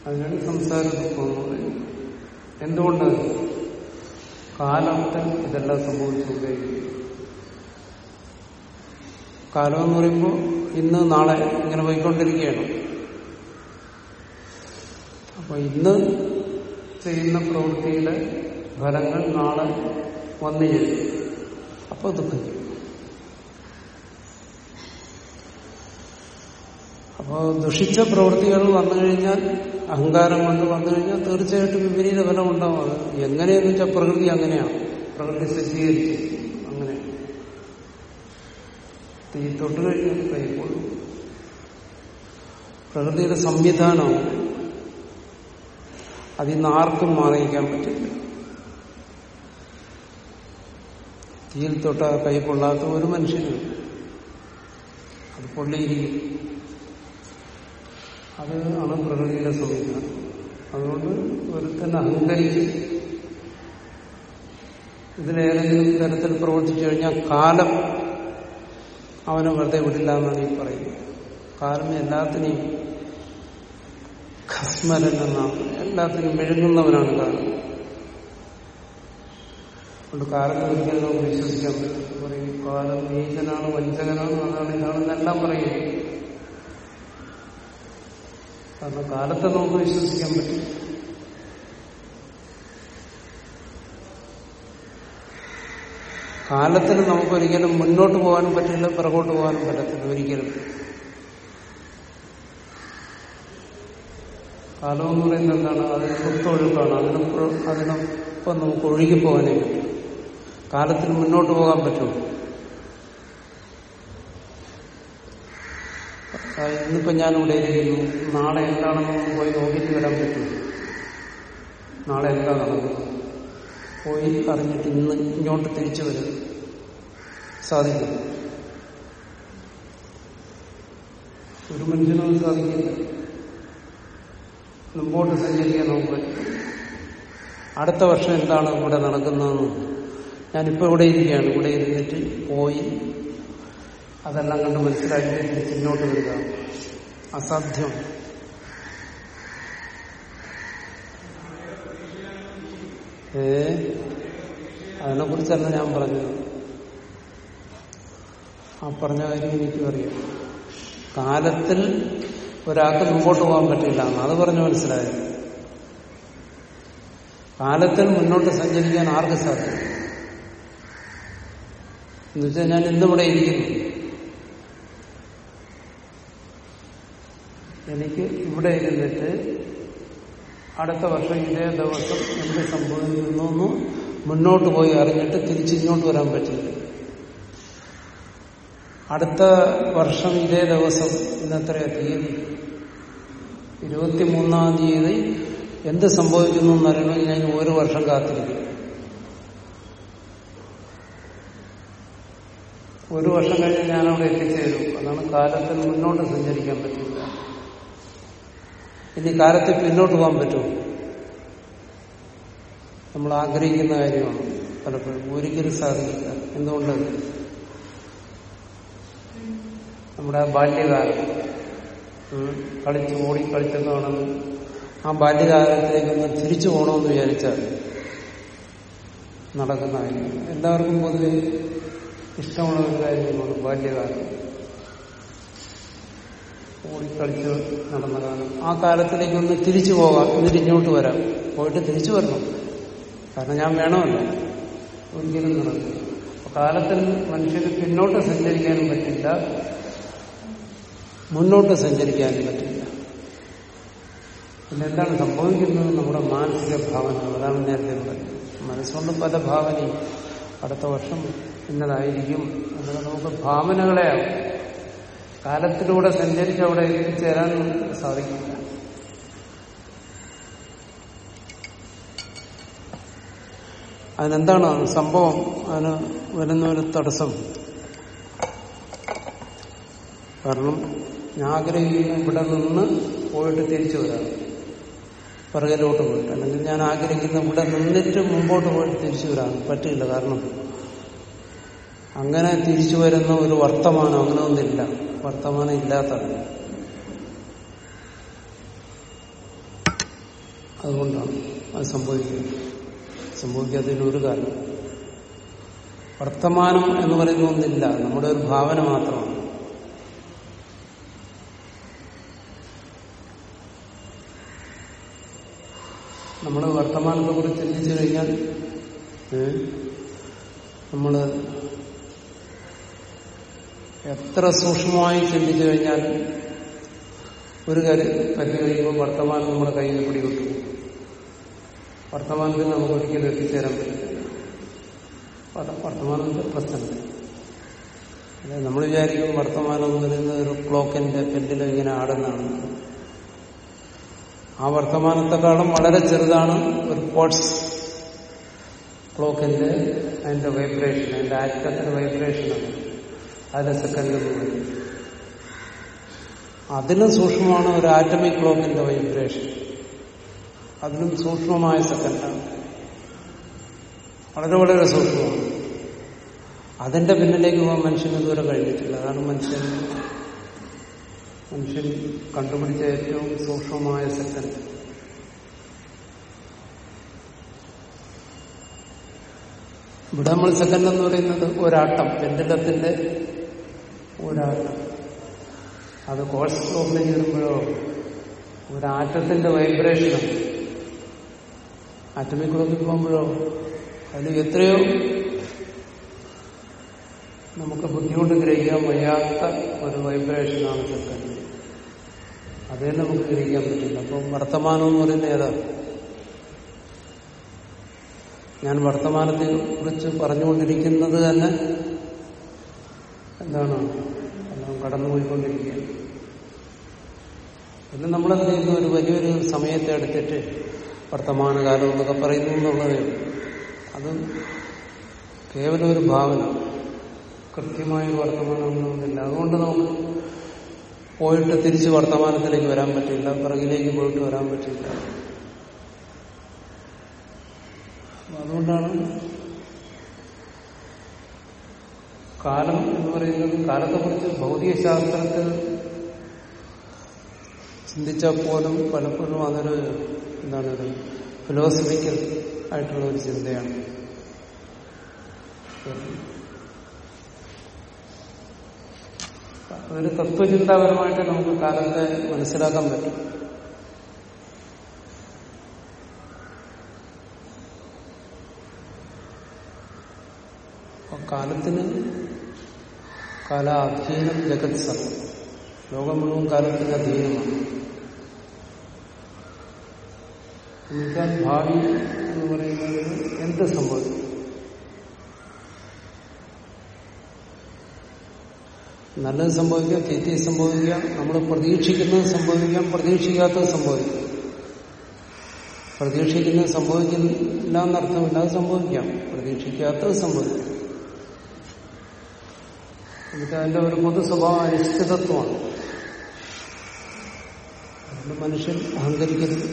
അതിനാണ് സംസാര ദുഃഖം എന്ന് പറയുന്നത്. എന്തുകൊണ്ട്? കാലത്തിൽ ഇതെല്ലാം സംഭവിച്ചുകൊണ്ടേയിരിക്കും കാലം എന്ന് പറയുമ്പോൾ ഇന്ന് നാളെ ഇങ്ങനെ പോയിക്കൊണ്ടിരിക്കുകയാണ്. അപ്പൊ ഇന്ന് ചെയ്യുന്ന പ്രവൃത്തിയുടെ ഫലങ്ങൾ നാളെ വന്നു ചേരും. അപ്പോൾ ദുഃഖിക്കും അപ്പോൾ ദുഷിച്ച പ്രവൃത്തികൾ വന്നു കഴിഞ്ഞാൽ അഹങ്കാരം കൊണ്ട് വന്നു കഴിഞ്ഞാൽ തീർച്ചയായിട്ടും വിപരീത ഫലം ഉണ്ടാവും. അത് എങ്ങനെയെന്ന് വെച്ചാൽ പ്രകൃതി അങ്ങനെയാണ്. പ്രകൃതി സജ്ജീകരിച്ചു. അങ്ങനെ. തീ തൊട്ട് കൈക്കൊള്ളും പ്രകൃതിയുടെ സംവിധാനം അതിൽ നിന്ന് ആർക്കും മാറിയിക്കാൻ പറ്റില്ല. തീയിൽ തൊട്ട കൈ കൊള്ളാത്ത ഒരു മനുഷ്യനും അത് പൊള്ളിയിരിക്കും. അത് ആണ് പ്രകൃതിയുടെ സംവിധാനം അതുകൊണ്ട് ഒരുത്തൻ അഹങ്കരിച്ച് ഇതിലേതെങ്കിലും തരത്തിൽ പ്രവർത്തിച്ചു കഴിഞ്ഞാൽ കാലം അവനെ വെറുതെ വിടില്ല എന്നാണ് ഈ പറയുന്നത്. കാലം എല്ലാത്തിനെയും ഖസ്മരൻ എന്നാണ്. എല്ലാത്തിനും മെഴുകുന്നവനാണ് കാലം. അതുകൊണ്ട് കാലത്തെ ഒരിക്കലും വിശ്വസിക്കാൻ പറ്റും പറയും കാലം നീചനാണ് വഞ്ചകനാണ് അതാണ് ഇതാണെന്നെല്ലാം പറയുന്നത് കാരണം കാലത്തെ നമുക്ക് വിശ്വസിക്കാൻ പറ്റും കാലത്തിന് നമുക്കൊരിക്കലും മുന്നോട്ട് പോകാനും പറ്റില്ല പിറകോട്ട് പോകാനും പറ്റത്തില്ല ഒരിക്കലും. കാലം എന്ന് പറയുന്നത് എന്താണ്? അതിന് കുത്തൊഴുക്കാണ് അതിനും അതിനൊപ്പം നമുക്ക് ഒഴുകിപ്പോകാനേ പറ്റും. കാലത്തിന് മുന്നോട്ട് പോകാൻ പറ്റും. ഇന്നിപ്പോ ഞാൻ ഇവിടെ ഇരിക്കുന്നു നാളെ എന്താണെന്ന് പോയി നോക്കിയിട്ട് വരാൻ പറ്റും നാളെ എന്താ പോയി അറിഞ്ഞിട്ട് ഇന്ന് ഇങ്ങോട്ട് തിരിച്ചു വരും സാധിക്കും ഒരു മനുഷ്യനും സാധിക്കില്ല. മുമ്പോട്ട് സഞ്ചരിക്കാൻ നമുക്ക് അടുത്ത വർഷം എന്താണ് ഇവിടെ നടക്കുന്നതെന്ന്? ഞാനിപ്പോ ഇവിടെ ഇരിക്കുകയാണ്. ഇവിടെ ഇരുന്നിട്ട് പോയി അതെല്ലാം കണ്ട് മനസ്സിലാക്കി പിന്നോട്ട് വരിക. അസാധ്യം. ഏ? അതിനെ കുറിച്ചല്ല ഞാൻ പറഞ്ഞത്. ആ പറഞ്ഞ കാര്യം എനിക്കും അറിയാം. കാലത്തിൽ ഒരാൾക്ക് മുമ്പോട്ട് പോകാൻ പറ്റില്ല അത് പറഞ്ഞ് മനസ്സിലായത് കാലത്തിൽ മുന്നോട്ട് സഞ്ചരിക്കാൻ ആർക്ക് സാധിക്കും? എന്നുവെച്ചാൽ ഞാൻ ഇന്നിവിടെ ഇരിക്കുന്നു. എനിക്ക് ഇവിടെ ഇരുന്നിട്ട് അടുത്ത വർഷം ഇതേ ദിവസം എന്ത് സംഭവിക്കുന്നു മുന്നോട്ട് പോയി അറിഞ്ഞിട്ട് തിരിച്ചിങ്ങോട്ട് വരാൻ പറ്റില്ല. അടുത്ത വർഷം ഇതേ ദിവസം ഇന്നത്ര തീയതി? ഇരുപത്തിമൂന്നാം തീയതി എന്ത് സംഭവിക്കുന്നു എന്നറിയണമെങ്കിൽ ഞാൻ ഒരു വർഷം കാത്തിരിക്കും. ഒരു വർഷം കഴിഞ്ഞ് ഞാനവിടെ എത്തിച്ചേരും. അതാണ് കാലത്തിൽ മുന്നോട്ട് സഞ്ചരിക്കാൻ പറ്റില്ല. ഇനി കാലത്തിൽ പിന്നോട്ട് പോകാൻ പറ്റുമോ? നമ്മൾ ആഗ്രഹിക്കുന്ന കാര്യമാണ് പലപ്പോഴും. ഒരിക്കലും സാധിക്കില്ല. എന്തുകൊണ്ട്? നമ്മുടെ ബാല്യകാലം. കളിച്ച് ഓടി കളിച്ചെന്നാണെന്ന് ആ ബാല്യകാലത്തിലേക്കൊന്ന് തിരിച്ചു പോകണമെന്ന് വിചാരിച്ചാൽ നടക്കുന്ന കാര്യം. എല്ലാവർക്കും പൊതുവെ ഇഷ്ടമുള്ള ഒരു കാര്യമാണ് ബാല്യകാലം. ഓടിക്കളിച്ച് കാലം ആ കാലത്തിലേക്ക് ഒന്ന് തിരിച്ചു പോകാം എന്നിട്ട് ഇങ്ങോട്ട് വരാം. പോയിട്ട് തിരിച്ചു വരണം. കാരണം ഞാൻ വേണമല്ലോ. ഒരിക്കലും നടക്കും കാലത്തിൽ മനുഷ്യന് പിന്നോട്ട് സഞ്ചരിക്കാനും പറ്റില്ല. മുന്നോട്ട് സഞ്ചരിക്കാനും പറ്റില്ല. പിന്നെ എന്താണ് സംഭവിക്കുന്നത്? നമ്മുടെ മാനസിക ഭാവന അതാണ് നേരത്തെ പറയുന്നത് മനസ്സുകൊണ്ട് പല ഭാവനയും അടുത്ത വർഷം ഇന്നതായിരിക്കും. എന്നത് നമുക്ക് ഭാവനകളെയാവും. കാലത്തിലൂടെ സഞ്ചരിച്ച് അവിടെ എത്തിച്ചേരാൻ സാധിക്കില്ല. അതിനെന്താണ് സംഭവം? അതിന് വരുന്ന ഒരു തടസ്സം. കാരണം ഞാൻ ആഗ്രഹിക്കുന്ന ഇവിടെ നിന്ന് പോയിട്ട് തിരിച്ചു വരാം. പിറകിലോട്ട് പോയിട്ട്. അല്ലെങ്കിൽ ഞാൻ ആഗ്രഹിക്കുന്ന ഇവിടെ നിന്നിട്ട് മുമ്പോട്ട് പോയിട്ട് തിരിച്ചു വരാൻ പറ്റില്ല. കാരണം അങ്ങനെ തിരിച്ചു വരുന്ന ഒരു വർത്തമാനം അങ്ങനെ ഒന്നില്ല. വർത്തമാനം ഇല്ലാത്തതാണ് അതുകൊണ്ടാണ് അത് സംഭവിക്കുന്നത്. സംഭവിക്കാത്തതിന് ഒരു കാരണം വർത്തമാനം എന്ന് പറയുന്ന ഒന്നില്ല. നമ്മുടെ ഒരു ഭാവന മാത്രമാണ്. നമ്മൾ വർത്തമാനത്തെ കുറിച്ച് ചിന്തിച്ചു കഴിഞ്ഞാൽ നമ്മൾ എത്ര സൂക്ഷ്മമായി ചിന്തിച്ചു കഴിഞ്ഞാൽ ഒരു കാര്യം പറ്റി കഴിയുമ്പോൾ വർത്തമാനം നമ്മുടെ കയ്യിൽ പിടികിട്ടു. വർത്തമാനത്തിൽ നമുക്ക് ഒരിക്കലും എത്തിച്ചേരാൻ പറ്റില്ല. വർത്തമാനത്തിന്റെ പ്രശ്നം. അതായത് നമ്മൾ വിചാരിക്കും വർത്തമാനം എന്ന് പറയുന്നത് ഒരു ക്ലോക്കിന്റെ പെൻഡിലും ഇങ്ങനെ ആടുന്നതാണ്. ആ വർത്തമാനത്തെക്കാളും വളരെ ചെറുതാണ് ഒരു പോട്സ് ക്ലോക്കിന്റെ അതിന്റെ വൈബ്രേഷൻ അതിന്റെ ആറ്റത്തിന്റെ വൈബ്രേഷനാണ് അതിന്റെ സെക്കൻഡ് എന്ന് പറയും അതിലും സൂക്ഷ്മമാണ് ഒരു ആറ്റമിക് ക്ലോക്കിന്റെ വൈബ്രേഷൻ. അതിലും സൂക്ഷ്മമായ സെക്കൻഡാണ് വളരെ വളരെ സൂക്ഷ്മമാണ്. അതിന്റെ പിന്നിലേക്ക് പോകാൻ മനുഷ്യന് ഇതുവരെ കഴിഞ്ഞിട്ടില്ല. അതാണ് മനുഷ്യൻ മനുഷ്യൻ കണ്ടുപിടിച്ച ഏറ്റവും സൂക്ഷ്മമായ സെക്കൻഡ്. ഇവിടെ നമ്മൾ സെക്കൻഡ് എന്ന് പറയുന്നത് ഒരാട്ടം. പെൻഡലത്തിന്റെ ഒരാട്ടം അത് കോഴ്സ് ഓപ്പൺ ചെയ്യുമ്പോഴോ ഒരാറ്റത്തിന്റെ വൈബ്രേഷനും ആറ്റമിക് ക്ലോക്കിൽ പോകുമ്പോഴോ അതിൽ എത്രയോ നമുക്ക് ബുദ്ധിമുട്ട് ഗ്രഹിക്കാൻ വയ്യാത്ത ഒരു വൈബ്രേഷനാണ് ചെറുക്കുന്നത് അതേ നമുക്ക് ഗ്രഹിക്കാൻ പറ്റില്ല. അപ്പം വർത്തമാനം എന്ന് പറയുന്നത് ഏതാ? ഞാൻ വർത്തമാനത്തെ കുറിച്ച് പറഞ്ഞുകൊണ്ടിരിക്കുന്നത് തന്നെ എന്താണ്? കടന്നുപോയിക്കൊണ്ടിരിക്കുകയാണ് പിന്നെ നമ്മളെന്ത് ചെയ്യുന്നു ഒരു വലിയൊരു സമയത്തെ എടുത്തിട്ട് വർത്തമാനകാലം എന്നൊക്കെ പറയുന്നു എന്നുള്ളത് അത് കേവലം ഒരു ഭാവന. കൃത്യമായ വർത്തമാനമൊന്നുമില്ല. അതുകൊണ്ട് നമുക്ക് പോയിട്ട് തിരിച്ച് വർത്തമാനത്തിലേക്ക് വരാൻ പറ്റില്ല. പിറകിലേക്ക് പോയിട്ട് വരാൻ പറ്റില്ല. അതുകൊണ്ടാണ് കാലം എന്ന് പറയുന്നത് കാലത്തെക്കുറിച്ച് ഭൗതികശാസ്ത്രത്തിൽ ചിന്തിച്ചാൽ പോലും പലപ്പോഴും അതൊരു എന്താണ് ഒരു ഫിലോസഫിക്കൽ ആയിട്ടുള്ള ഒരു ചിന്തയാണ്. അതൊരു തത്വചിന്താപരമായിട്ട് നമുക്ക് കാലത്തെ മനസ്സിലാക്കാൻ പറ്റും. അപ്പൊ കാലത്തിന് അധ്യയനം ജഗത് സർവം ലോകം മുഴുവൻ കാലത്തിന്റെ അധ്യയനമാണ് എന്നുവെച്ചാൽ ഭാവി എന്ന് പറയുന്നത് എന്ത് സംഭവിക്കും? നല്ലത് സംഭവിക്കാം തെറ്റി സംഭവിക്കാം നമ്മൾ പ്രതീക്ഷിക്കുന്നത് സംഭവിക്കാം പ്രതീക്ഷിക്കാത്തത് സംഭവിക്കാം. പ്രതീക്ഷിക്കുന്നത് സംഭവിക്കില്ല എന്നർത്ഥമില്ല അത് സംഭവിക്കാം. പ്രതീക്ഷിക്കാത്തത് സംഭവിക്കാം. എന്നിട്ട് അതിന്റെ ഒരു പൊതു സ്വഭാവം അനിശ്ചിതത്വമാണ് അതുകൊണ്ട് മനുഷ്യൻ അഹങ്കരിക്കരുത്.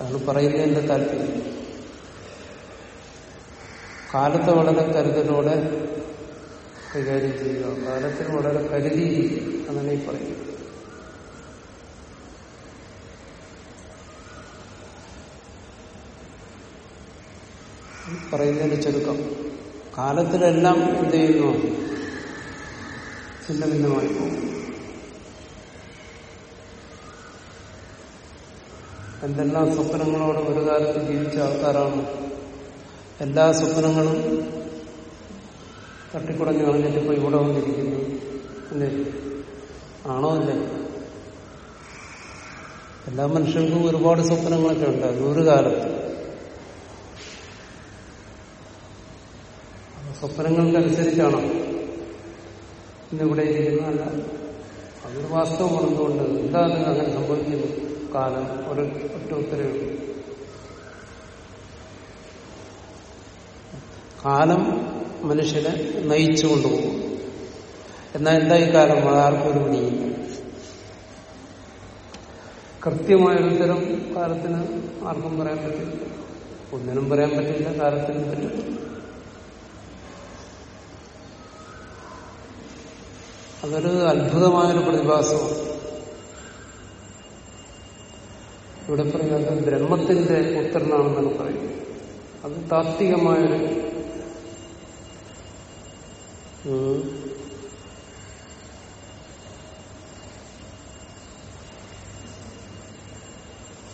അതാണ് പറയുന്നതിന്റെ താല്പര്യം. കാലത്തെ വളരെ കരുതലോടെ കൈകാര്യം ചെയ്യുക കാലത്തിന് വളരെ കരുതി അങ്ങനെ ഈ പറയും പറയുന്നതിന്റെ ചുരുക്കം. കാലത്തിലെല്ലാം എന്ത് ചെയ്യുന്നു? ചിന്ന ഭിന്നമായി പോകും എന്തെല്ലാം സ്വപ്നങ്ങളോട് ഒരു കാലത്ത് ജീവിച്ച ആൾക്കാരാണ്. എല്ലാ സ്വപ്നങ്ങളും തട്ടിക്കുടഞ്ഞു കളഞ്ഞിട്ട് ഇപ്പൊ ഇവിടെ വന്നിരിക്കുന്നു. അല്ലേ? ആണോ അല്ലേ എല്ലാ മനുഷ്യർക്കും ഒരുപാട് സ്വപ്നങ്ങളൊക്കെ ഉണ്ടായിരുന്നു ഒരു കാലത്ത്. സ്വപ്നങ്ങൾക്കനുസരിച്ചാണോ? ഇന്നിവിടെ ഇരിക്കുന്നതല്ല. അതൊരു വാസ്തവമാണ് എന്തുകൊണ്ട് എന്താണ് അങ്ങനെ സംഭവിക്കുന്നു. കാലം ഒരു ഒറ്റ ഉത്തരവ് കാലം മനുഷ്യനെ നയിച്ചു കൊണ്ടുപോകും. എന്നാൽ എന്താ ഈ കാലം? അതാർക്കും ഒരു പിടിയില്ല. കൃത്യമായ ഉത്തരം കാലത്തിന് ആർക്കും പറയാൻ പറ്റില്ല. ഒന്നിനും പറയാൻ പറ്റില്ല കാലത്തിനും പറ്റില്ല. അതൊരു അത്ഭുതമായൊരു പ്രതിഭാസമാണ്. ഇവിടെ പറയുന്നത് ബ്രഹ്മത്തിന്റെ പുത്രനാണെന്നാണ് പറയുന്നത്. അത് താത്വികമായൊരു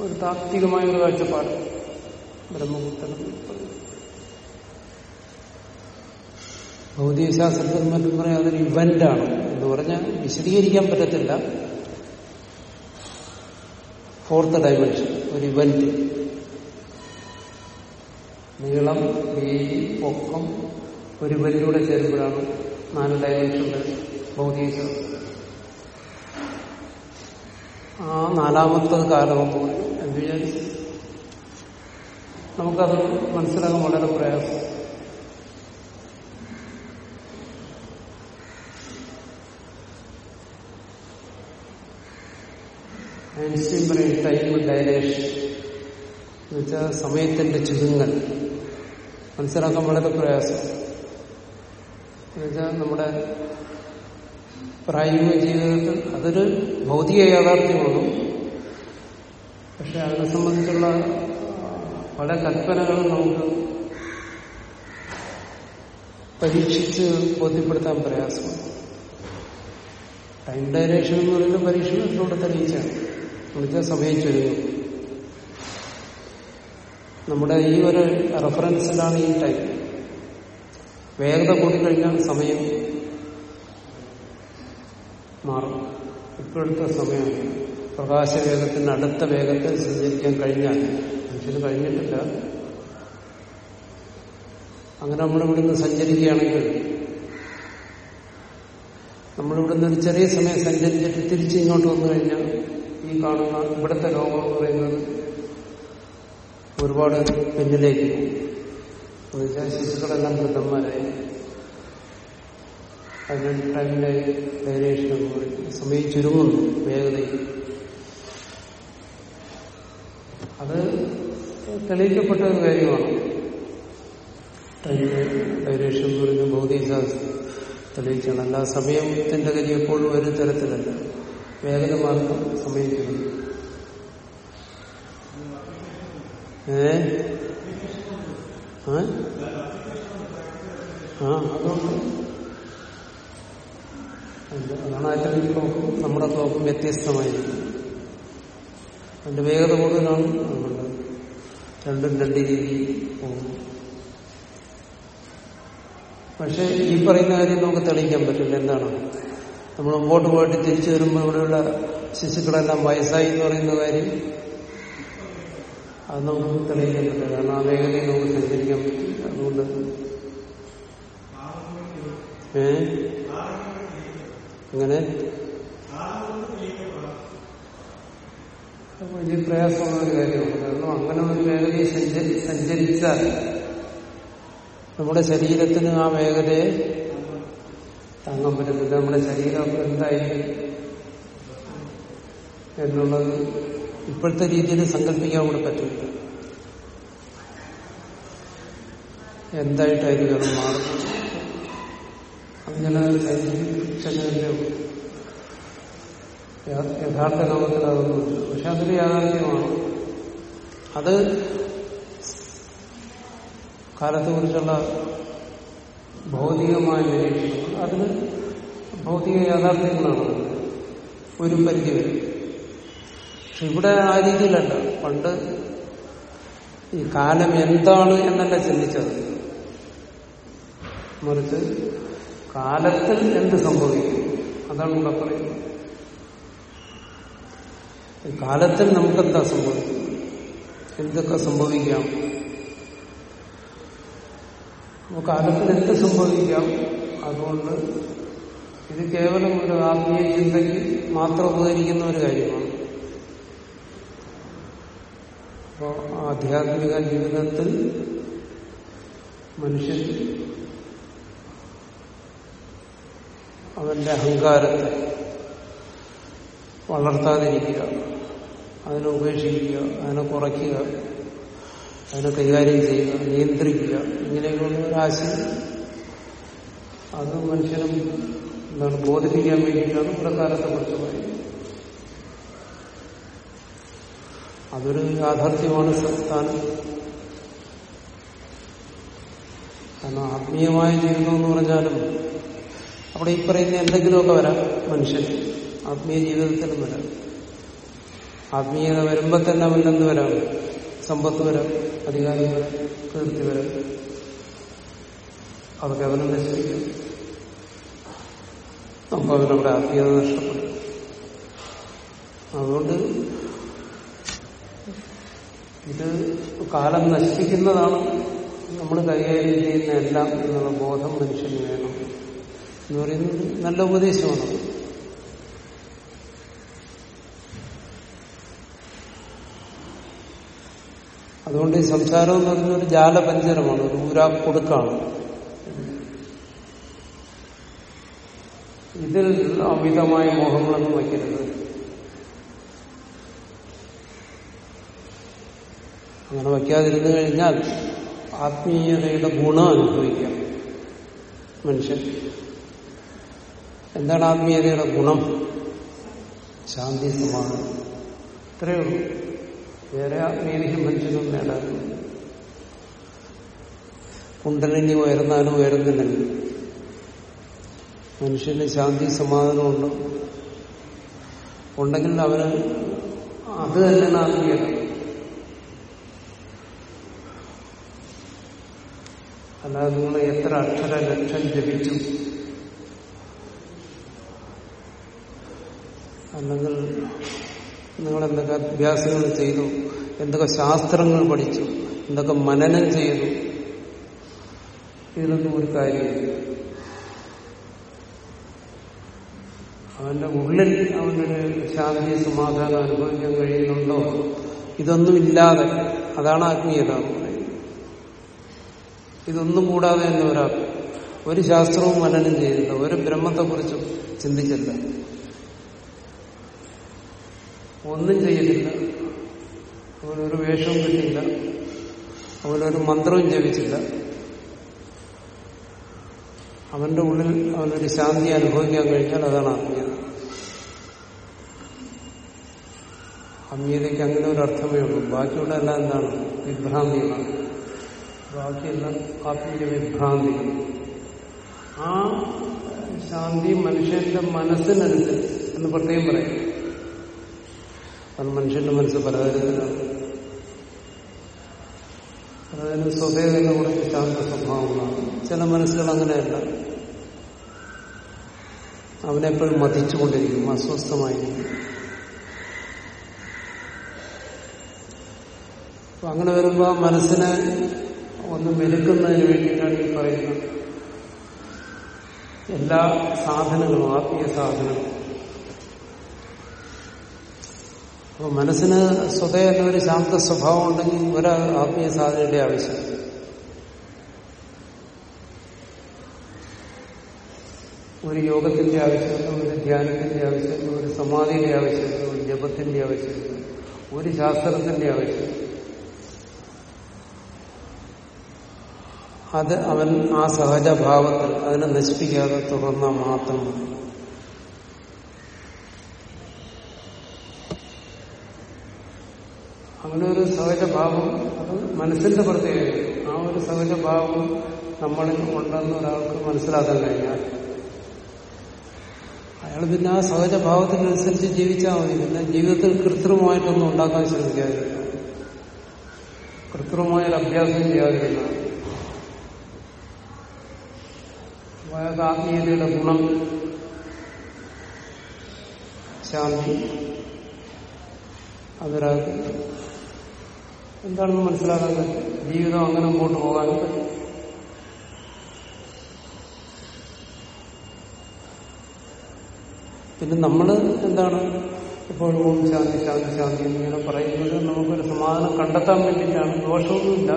ഒരു താത്വികമായ ഒരു കാഴ്ചപ്പാട് ബ്രഹ്മപുത്രൻ ഭൗതികശാസ്ത്രത്തിൽ മറ്റും പറയാം അതൊരു ഇവന്റാണ് എന്ന് പറഞ്ഞാൽ വിശദീകരിക്കാൻ പറ്റത്തില്ല. ഫോർത്ത് ഡയമെൻഷൻ ഒരു ഇവന്റ് നീളം വീതി പൊക്കം ഒരു ഇവന്റിലൂടെ ചേരുമ്പോഴാണ് നാല് ഡയമെൻഷന്റെ ഭൗതിക ആ നാലാമത്തത് കാലമെന്ന് പറയും എന്ന് വിചാരിച്ചു നമുക്കത് മനസ്സിലാകാൻ വളരെ പ്രയാസം. ഐൻസ്റ്റീൻ പറയും ടൈം ഡയലേഷൻ എന്നുവെച്ചാൽ സമയത്തിന്റെ ചുരുങ്ങൽ. മനസ്സിലാക്കാൻ വളരെ പ്രയാസം. എന്നുവെച്ചാൽ നമ്മുടെ പ്രായോഗിക ജീവിതത്തിൽ അതൊരു ഭൗതിക യാഥാർത്ഥ്യമാണ് പക്ഷെ അതിനെ സംബന്ധിച്ചുള്ള പല കൽപ്പനകളും നമുക്ക് പരീക്ഷിച്ച് ബോധ്യപ്പെടുത്താൻ പ്രയാസമാണ്. ടൈം ഡയറേഷൻ എന്ന് പറയുന്ന പരീക്ഷണത്തിലൂടെ തെളിയിച്ചാണ്. എന്നുവെച്ചാൽ സമയം ചുരുങ്ങും നമ്മുടെ ഈ ഒരു റെഫറൻസിലാണ് ഈ ടൈം. വേഗത കൂടിക്കഴിഞ്ഞാൽ സമയം മാറും. ഇപ്പോഴത്തെ സമയം പ്രകാശ വേഗത്തിന് അടുത്ത വേഗത്തിൽ സഞ്ചരിക്കാൻ കഴിഞ്ഞാൽ മനുഷ്യന് കഴിഞ്ഞിട്ടില്ല. അങ്ങനെ നമ്മൾ ഇവിടുന്ന് സഞ്ചരിക്കുകയാണെങ്കിൽ നമ്മളിവിടുന്ന് ഒരു ചെറിയ സമയം സഞ്ചരിച്ചിട്ട് തിരിച്ച് ഇങ്ങോട്ട് വന്നു കഴിഞ്ഞാൽ ഈ കാണുന്ന ഇവിടുത്തെ ലോകം എന്ന് പറയുന്നത് ഒരുപാട് പിന്നിലേക്ക് എന്നുവെച്ചാൽ ശിശുക്കളെല്ലാം വൃദ്ധന്മാരായി. അതിന് ടൈമിന്റെ ഡയറേഷൻ എന്ന് പറയും സമയം ചുരുങ്ങുന്നു വേഗതയിൽ. അത് തെളിയിക്കപ്പെട്ട ഒരു കാര്യമാണ്. ടൈമിന്റെ ഡയറേഷൻ എന്ന് പറയുന്ന ഭൗതികശാസ്ത്രം തെളിയിച്ചാണ്. അല്ല സമയത്തിന്റെ ഗതി എപ്പോഴും ഒരു തരത്തിലല്ല. വേഗത മാത്രം സമയം ചുരുങ്ങും ഏ? ആ? അതുകൊണ്ട് അത് അതാണ് ആറ്റമിക് ക്ലോക്കും നമ്മുടെ ക്ലോക്കും വ്യത്യസ്തമായിരിക്കും. അതിന്റെ വേഗത കൂടുതലാണ്. അതുകൊണ്ട് രണ്ടും രണ്ട് രീതിയിൽ പോകും. പക്ഷെ ഈ പറയുന്ന കാര്യം നമുക്ക് തെളിയിക്കാൻ പറ്റില്ല. എന്താണ്? നമ്മൾ മുമ്പോട്ട് പോയിട്ട് തിരിച്ചു വരുമ്പോൾ ഇവിടെയുള്ള ശിശുക്കളെല്ലാം വയസ്സായി എന്ന് പറയുന്ന കാര്യം അത് നമുക്ക് പറ്റില്ല കാരണം ആ വേഗതയിൽ നമുക്ക് സഞ്ചരിക്കാൻ പറ്റില്ല. അതുകൊണ്ട് ഏ? അങ്ങനെ വലിയ പ്രയാസമുള്ള ഒരു കാര്യമാണ്. കാരണം അങ്ങനെ ഒരു സഞ്ചരി സഞ്ചരിച്ചാൽ നമ്മുടെ ശരീരത്തിന് ആ വേഗതയെ താങ്ങാൻ പറ്റത്തില്ല നമ്മുടെ ശരീരം എന്തായിരിക്കും എന്നുള്ളത് ഇപ്പോഴത്തെ രീതിയിൽ സങ്കല്പിക്കാൻ കൂടെ പറ്റില്ല. എന്തായിട്ടായിരിക്കും അത് മാറുന്നത്? അങ്ങനെ യഥാർത്ഥ ലോകത്തിൽ അതൊന്നുമില്ല. പക്ഷെ അതൊരു യാഥാർത്ഥ്യമാണ്. അത് കാലത്തെക്കുറിച്ചുള്ള ഭൗതികമായ നിരീക്ഷണം അതിന് ഭൗതിക യാഥാർത്ഥ്യങ്ങളാണ്. ഒരു പരിധി വരെ. പക്ഷെ ഇവിടെ ആ രീതിയിലല്ല. പണ്ട് ഈ കാലം എന്താണ് എന്നല്ല ചിന്തിച്ചത്. മറിച്ച് കാലത്തിൽ എന്ത് സംഭവിക്കും? അതാണ് ഇവിടെ പറയുന്നത്. കാലത്തിൽ നമുക്കെന്താ സംഭവിക്കും? എന്തൊക്കെ സംഭവിക്കാം? കാലത്തിൽ എന്ത് സംഭവിക്കാം? അതുകൊണ്ട് ഇത് കേവലം ഒരു ആത്മീയ ചിന്തയ്ക്ക് മാത്രം ഉപകരിക്കുന്ന ഒരു കാര്യമാണ്. അപ്പോൾ ആധ്യാത്മിക ജീവിതത്തിൽ മനുഷ്യൻ അവന്റെ അഹങ്കാരത്തെ വളർത്താതിരിക്കുക അതിനെ ഉപേക്ഷിക്കുക അതിനെ കുറയ്ക്കുക അതിനെ കൈകാര്യം ചെയ്യുക നിയന്ത്രിക്കുക ഇങ്ങനെയൊക്കെയുള്ള ഒരാശയം അത് മനുഷ്യനും എന്താണ് ബോധിപ്പിക്കാൻ വേണ്ടിയിട്ടാണ് പ്രകാരത്തെ കുറിച്ച് പറയുന്നത് അതൊരു യാഥാർത്ഥ്യമാണ് സംസ്ഥാനം. കാരണം ആത്മീയമായ ജീവിതം എന്ന് പറഞ്ഞാലും അവിടെ ഈ പറയുന്ന എന്തെങ്കിലുമൊക്കെ വരാം മനുഷ്യൻ. ആത്മീയ ജീവിതത്തിലും വരാം. ആത്മീയത വരുമ്പോൾ തന്നെ അവനെന്ത് വരാം. സമ്പത്ത് വരാം അധികാരം വരാം കീർത്തി വരാം. അതൊക്കെ അവനെ നശിപ്പിക്കും. അപ്പൊ അവരവിടെ ആത്മീയത നഷ്ടപ്പെടും. അതുകൊണ്ട് ഇത് കാലം നശിപ്പിക്കുന്നതാണ് നമ്മൾ കൈകാര്യം ചെയ്യുന്ന എല്ലാം എന്നുള്ള ബോധം മനുഷ്യന് വേണം. എന്ന് പറയുന്നത് നല്ല ഉപദേശമാണ്. അതുകൊണ്ട് ഈ സംസാരം എന്ന് ഒരു ജാലപഞ്ചരമാണ് ഒരു ഊരാ കൊടുക്കാണ്. ഇതിൽ അമിതമായ മോഹങ്ങളൊന്നും വയ്ക്കരുത്. അങ്ങനെ വയ്ക്കാതിരുന്നു കഴിഞ്ഞാൽ ആത്മീയതയുടെ ഗുണം അനുഭവിക്കാം മനുഷ്യൻ. എന്താണ് ആത്മീയതയുടെ ഗുണം? ശാന്തി സമാധാനം ഇത്രയേ ഉള്ളൂ. വേറെ ആത്മീയതയ്ക്ക് മനുഷ്യനും നേടാറുണ്ട് കുണ്ടലിനി ഉയർന്നാലും ഉയർന്നില്ലെങ്കിൽ മനുഷ്യന് ശാന്തി സമാധാനം ഉണ്ടോ. ഉണ്ടെങ്കിൽ അവന് അത് തന്നെയാണ് ആത്മീയത അല്ലാതെ നിങ്ങൾ എത്ര അക്ഷര ലക്ഷം ജപിച്ചു അല്ലെങ്കിൽ നിങ്ങൾ എന്തൊക്കെ അഭ്യാസങ്ങൾ ചെയ്തു എന്തൊക്കെ ശാസ്ത്രങ്ങൾ പഠിച്ചു എന്തൊക്കെ മനനം ചെയ്തു ഇതിലൊന്നും ഒരു കാര്യമില്ല അവന്റെ ഉള്ളിൽ അവനൊരു ശാന്തി സമാധാനം അനുഭവിക്കാൻ കഴിയുന്നുണ്ടോ? ഇതൊന്നും ഇല്ലാതെ അതാണ് ആത്മീയത എന്ന് പറയുന്നത്. ഇതൊന്നും കൂടാതെ തന്നെ ഒരാൾ ഒരു ശാസ്ത്രവും മനനം ചെയ്തില്ല ഒരു ബ്രഹ്മത്തെക്കുറിച്ച് ചിന്തിച്ചില്ല. ഒന്നും ചെയ്തില്ല. അവനൊരു വേഷവും കിട്ടിയില്ല. അവനൊരു മന്ത്രവും ജപിച്ചില്ല. അവന്റെ ഉള്ളിൽ അവനൊരു ശാന്തി അനുഭവിക്കാൻ കഴിഞ്ഞാൽ അതാണ് ആത്മീയത ആത്മീയതയ്ക്ക് അങ്ങനെ ഒരു അർത്ഥമേ ഉള്ളൂ. ബാക്കിയുള്ള എല്ലാം എന്താണ്? വിഭ്രാന്തികളാണ്. ബാക്കിയെല്ലാം ആത്മീയ വിഭ്രാന്തി ആ ശാന്തി മനുഷ്യന്റെ മനസ്സിനനുസരിച്ച് എന്ന് പ്രത്യേകം പറയും. കാരണം മനുഷ്യന്റെ മനസ്സ് പലതരത്തിലാണ്. അതായത് സ്വഭേദന കുറച്ച് ശാന്ത സ്വഭാവങ്ങളാണ് ചില മനസ്സുകൾ അങ്ങനെയല്ല. അവനെപ്പോഴും മതിച്ചുകൊണ്ടിരിക്കും അസ്വസ്ഥമായിരിക്കും. അപ്പൊ അങ്ങനെ വരുമ്പോ മനസ്സിനെ ഒന്ന് മെരുക്കുന്നതിന് വേണ്ടിയിട്ടാണ് ഈ പറയുന്നത് എല്ലാ സാധനങ്ങളും ആത്മീയ സാധനങ്ങളും. അപ്പൊ മനസ്സിന് സ്വതേ എന്നൊരു ശാന്ത സ്വഭാവം ഉണ്ടെങ്കിൽ ഒരു ആത്മീയ സാധനയുടെ ആവശ്യം. ഒരു യോഗത്തിന്റെ ആവശ്യമില്ല ഒരു ധ്യാനത്തിന്റെ ആവശ്യമില്ല ഒരു സമാധിയുടെ ആവശ്യമില്ല ഒരു ജപത്തിന്റെ ആവശ്യമില്ല ഒരു ശാസ്ത്രത്തിന്റെ ആവശ്യം അത് അവൻ ആ സഹജഭാവത്തിൽ അതിനെ നശിപ്പിക്കാതെ തുടർന്നാൽ മാത്രം മതി. അങ്ങനെ ഒരു സഹജഭാവം അത് മനസ്സിന്റെ പ്രത്യേകത ആ ഒരു സഹജഭാവം നമ്മളിൽ ഉണ്ടെന്ന് ഒരാൾക്ക് മനസ്സിലാക്കാൻ കഴിഞ്ഞാൽ അയാൾ പിന്നെ ആ സഹജഭാവത്തിനനുസരിച്ച് ജീവിച്ചാൽ മതി. പിന്നെ ജീവിതത്തിൽ കൃത്രിമമായിട്ടൊന്നും ഉണ്ടാക്കാൻ ശ്രമിക്കാതില്ല കൃത്രിമമായ അഭ്യാസം ചെയ്യാതിരുന്ന ആത്മീയതയുടെ ഗുണം ശാന്തി അതൊരാൾക്ക് എന്താണെന്ന് മനസ്സിലാക്കാൻ ജീവിതം അങ്ങനെ മുമ്പോട്ട് പോകാനും പിന്നെ നമ്മൾ എന്താണ് എപ്പോഴും ഓം ശാന്തി ശാന്തി ശാന്തി എന്നിങ്ങനെ പറയുന്നത് നമുക്കൊരു സമാധാനം കണ്ടെത്താൻ വേണ്ടിയിട്ടാണ്. ദോഷമൊന്നുമില്ല.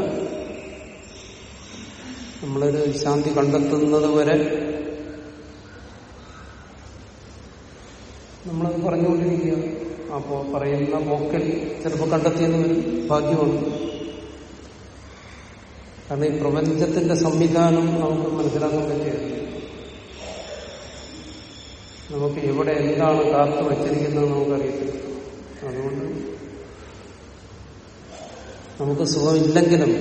നമ്മളൊരു ശാന്തി കണ്ടെത്തുന്നത് വരെ നമ്മളത് പറഞ്ഞുകൊണ്ടിരിക്കുക. അപ്പോ പറയുന്ന പോക്കിൽ ചിലപ്പോൾ കണ്ടെത്തിയെന്ന് ഭാഗ്യമാണ്. കാരണം ഈ പ്രപഞ്ചത്തിന്റെ സംവിധാനം നമുക്ക് മനസ്സിലാക്കാൻ പറ്റിയത് നമുക്ക് എവിടെ എന്താണ് കാത്തു വച്ചിരിക്കുന്നത് നമുക്കറിയത്തില്ല. അതുകൊണ്ട് നമുക്ക് സുഖമില്ലെങ്കിലും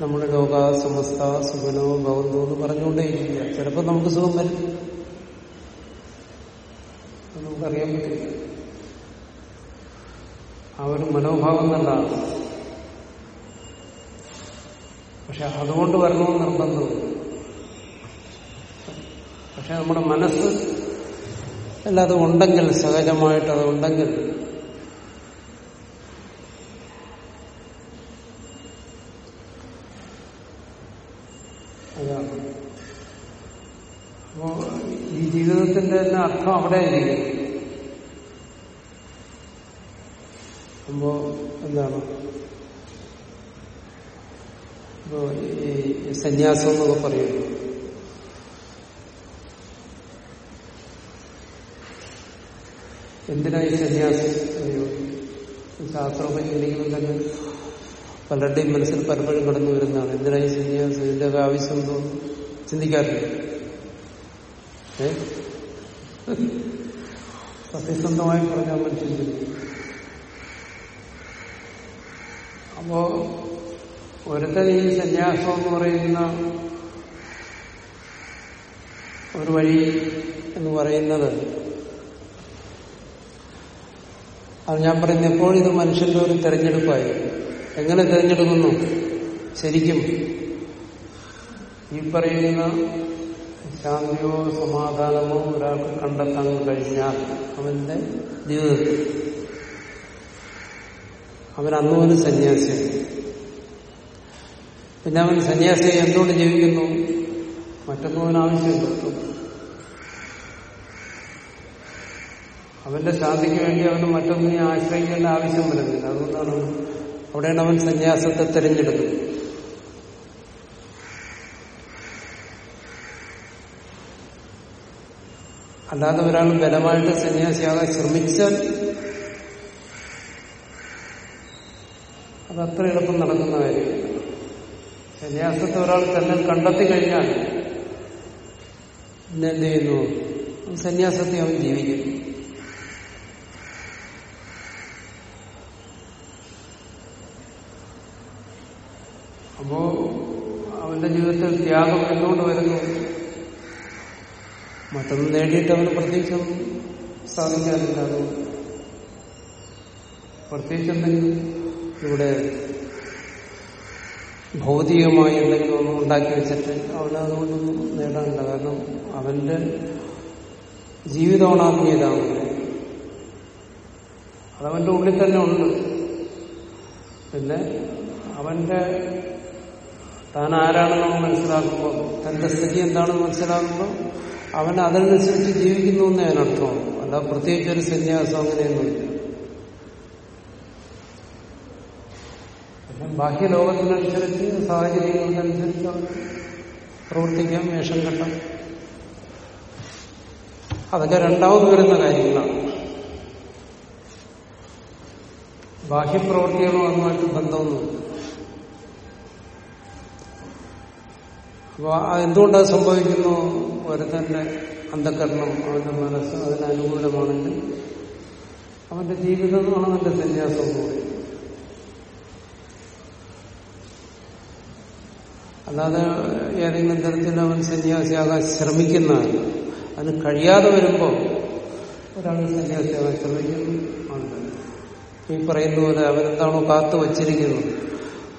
നമ്മൾ ലോക സമസ്ത സുഖനോ ഭവന്തോ എന്ന് പറഞ്ഞുകൊണ്ടേയിരിക്കുക. ചിലപ്പോൾ നമുക്ക് സുഖം വരും. നമുക്കറിയാൻ പറ്റില്ല. ആ ഒരു മനോഭാവം നല്ലതാണ് പക്ഷെ അതുകൊണ്ട് വരണമെന്ന് നിർബന്ധമില്ല. പക്ഷെ നമ്മുടെ മനസ്സ് അല്ലാതെ ഉണ്ടെങ്കിൽ സഹജമായിട്ട് അത് ഉണ്ടെങ്കിൽ. അപ്പോ ഈ ജീവിതത്തിന്റെ തന്നെ അർത്ഥം അവിടെ ഇരിക്കും അപ്പോ എന്താണ്? ഈ സന്യാസം പറയുന്നു എന്തിനായി സന്യാസം ശാസ്ത്രമൊക്കെ ചിന്തിക്കുമ്പോൾ തന്നെ പലരുടെയും മനസ്സിൽ പലപ്പോഴും കടന്നു വരുന്നതാണ്. എന്തിനായി സന്യാസം? ഇതിന്റെ ഒക്കെ ആവശ്യം എന്തോ ചിന്തിക്കാറില്ല സത്യസന്ധമായി പറഞ്ഞാൽ ചിന്തിക്കും അപ്പോ ഒരുത്തൻ ഈ സന്യാസം എന്ന് പറയുന്ന ഒരു വഴി എന്ന് പറയുന്നത് അത് ഞാൻ പറയുന്ന എപ്പോഴും ഇത് മനുഷ്യന്റെ ഒരു തെരഞ്ഞെടുപ്പായി എങ്ങനെ തിരഞ്ഞെടുക്കുന്നു? ശരിക്കും ഈ പറയുന്ന ശാന്തിയോ സമാധാനമോ ഒരാൾക്ക് കണ്ടെത്താൻ കഴിഞ്ഞാൽ അവന്റെ ജീവിതത്തിൽ അവൻ അന്നും ഒരു സന്യാസിയാണ്. പിന്നെ അവൻ സന്യാസിയെ എന്തുകൊണ്ട് ജീവിക്കുന്നു? മറ്റൊന്നും അവൻ അവന്റെ ശാന്തിക്ക് വേണ്ടി അവന് മറ്റൊന്നിനെ ആശ്രയിക്കേണ്ട ആവശ്യം വരുന്നില്ല. അതുകൊണ്ടാണ് അവിടെയാണ് അവൻ സന്യാസത്തെ തിരഞ്ഞെടുക്കുന്നത് അല്ലാതെ ഒരാൾ ബലമായിട്ട് സന്യാസിയാകാൻ ശ്രമിച്ചാൽ അത് അത്ര എളുപ്പം നടക്കുന്ന കാര്യമില്ല. സന്യാസത്തെ ഒരാൾ തന്നെ കണ്ടെത്തി കഴിഞ്ഞാൽ പിന്നെ എന്ത് ചെയ്യുന്നു? സന്യാസത്തെ അവൻ ജീവിക്കുന്നു. അപ്പോ അവന്റെ ജീവിതത്തിൽ ത്യാഗം എന്തുകൊണ്ട് വരുന്നു? മറ്റൊന്ന് നേടിയിട്ട് അവന് പ്രത്യേകിച്ചൊന്നും സാധിക്കാറില്ല അതുകൊണ്ട് പ്രത്യേകിച്ച് എന്തെങ്കിലും ഇവിടെ ഭൗതികമായി എന്തെങ്കിലും ഒന്നും ഉണ്ടാക്കി വെച്ചിട്ട് അവനതുകൊണ്ടൊന്നും നേടാനില്ല. കാരണം അവന്റെ ജീവിതമാണ് ആത്മീയതാവുന്നത് അതവന്റെ ഉള്ളിൽ തന്നെ ഉണ്ട്. പിന്നെ അവന്റെ താൻ ആരാണെന്ന് നമ്മൾ മനസ്സിലാക്കുമ്പോൾ തന്റെ സ്ഥിതി എന്താണെന്ന് മനസ്സിലാക്കുമ്പോൾ അവൻ അതനുസരിച്ച് ജീവിക്കുന്നു എന്ന് അതിനർത്ഥമാണ് അല്ല പ്രത്യേകിച്ച് ഒരു സന്യാസം അങ്ങനെയൊന്നുമില്ല ബാഹ്യ ബാഹ്യലോകത്തിനനുസരിച്ച് സാഹചര്യങ്ങൾക്കനുസരിച്ച് പ്രവർത്തിക്കാം വേഷം കെട്ടാം. അതൊക്കെ രണ്ടാമത് വരുന്ന കാര്യങ്ങളാണ്. ബാഹ്യപ്രവർത്തികളുമായിട്ട് ബന്ധമൊന്നുമില്ല. അപ്പൊ എന്തുകൊണ്ടത് സംഭവിക്കുന്നു? ഒരുത്തന്റെ അന്ധകരണം അവന്റെ മനസ്സ് അതിന് അനുകൂലമാണെങ്കിൽ അവന്റെ ജീവിതം അവന്റെ സന്യാസം പറയുന്നത് അല്ലാതെ ഏതെങ്കിലും തരത്തിൽ അവൻ സന്യാസിയാകാൻ ശ്രമിക്കുന്നതല്ല അതിന് കഴിയാതെ വരുമ്പോൾ ഒരാൾ സന്യാസിയാകാൻ ശ്രമിക്കുന്നുണ്ട് ഈ പറയുന്ന പോലെ അവനെന്താണോ കാത്തു വച്ചിരിക്കുന്നത്.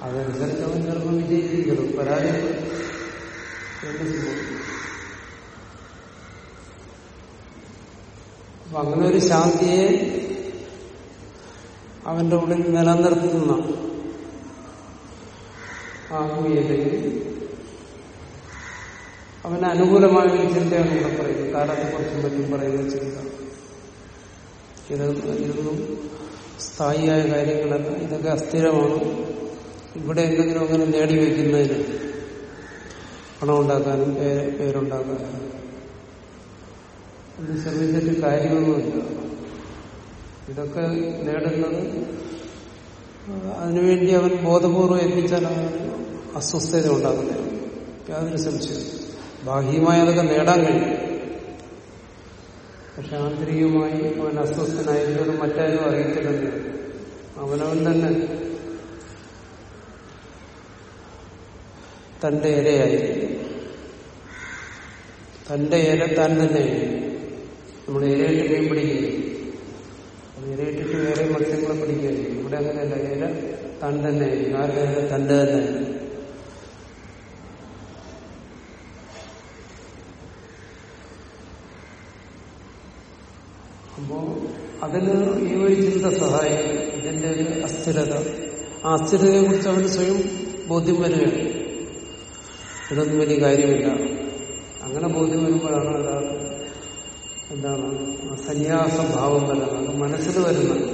അതനുസരിച്ച് അവൻ ചിലപ്പോൾ വിജയിച്ചിരിക്കുന്നു. പരാജയം അപ്പൊ അങ്ങനെ ഒരു ശാന്തിയെ അവന്റെ ഉള്ളിൽ നിലനിർത്തുന്ന ആത്മീയതയിൽ അവന് അനുകൂലമായ ഒരു ചിന്തയാണ് ഇവിടെ പറയുന്നത് കാലത്തെക്കുറിച്ചും മറ്റും പറയുന്ന ചിന്ത. ഇത് ഇതൊന്നും സ്ഥായിയായ കാര്യങ്ങളല്ല. ഇതൊക്കെ അസ്ഥിരമാണ്. ഇവിടെ എന്തെങ്കിലും അങ്ങനെ നേടിവെക്കുന്നതിന് പണം ഉണ്ടാക്കാനും പേര് പേരുണ്ടാക്കാനും ഇത് ശ്രമിച്ചിട്ട് കാര്യമൊന്നുമില്ല ഇതൊക്കെ നേടുന്നത് അതിനുവേണ്ടി അവൻ ബോധപൂർവം എത്തിച്ചാൽ അസ്വസ്ഥത ഉണ്ടാകുന്നതാണ് യാതൊരു സംശയം ബാഹ്യമായി അതൊക്കെ നേടാൻ കഴിയും. പക്ഷെ ആന്തരികമായി അവൻ അസ്വസ്ഥനായിരിക്കും മറ്റാരും അറിയത്തില്ലെന്ന്. അവനവൻ തന്നെ തന്റെ ഇരയായിരിക്കും. തന്റെ ഇര താൻ തന്നെ നമ്മൾ ഇരയിട്ട് മീൻ പിടിക്കുകയും ഇരയിട്ടിട്ട് വേറെ മത്സ്യങ്ങളെ പിടിക്കുകയും ഇവിടെ അങ്ങനെയല്ല ഇര താൻ തന്നെ ആരുടെ ഇര? തന്റെ തന്നെ അപ്പോ അതിന് ഈ ഒരു ചിന്ത സഹായിക്കും. ഇതിന്റെ ഒരു അസ്ഥിരത. ആ അസ്ഥിരതയെ കുറിച്ച് അവന് സ്വയം ബോധ്യം വരികയാണ്. ഇതൊന്നും വലിയ കാര്യമില്ല. അങ്ങനെ ബോധ്യം വരുമ്പോഴാണ് അയാൾക്ക് എന്താണ് സന്യാസ സന്യാസഭാവം വരുന്നത് മനസ്സിൽ വരുന്നത്.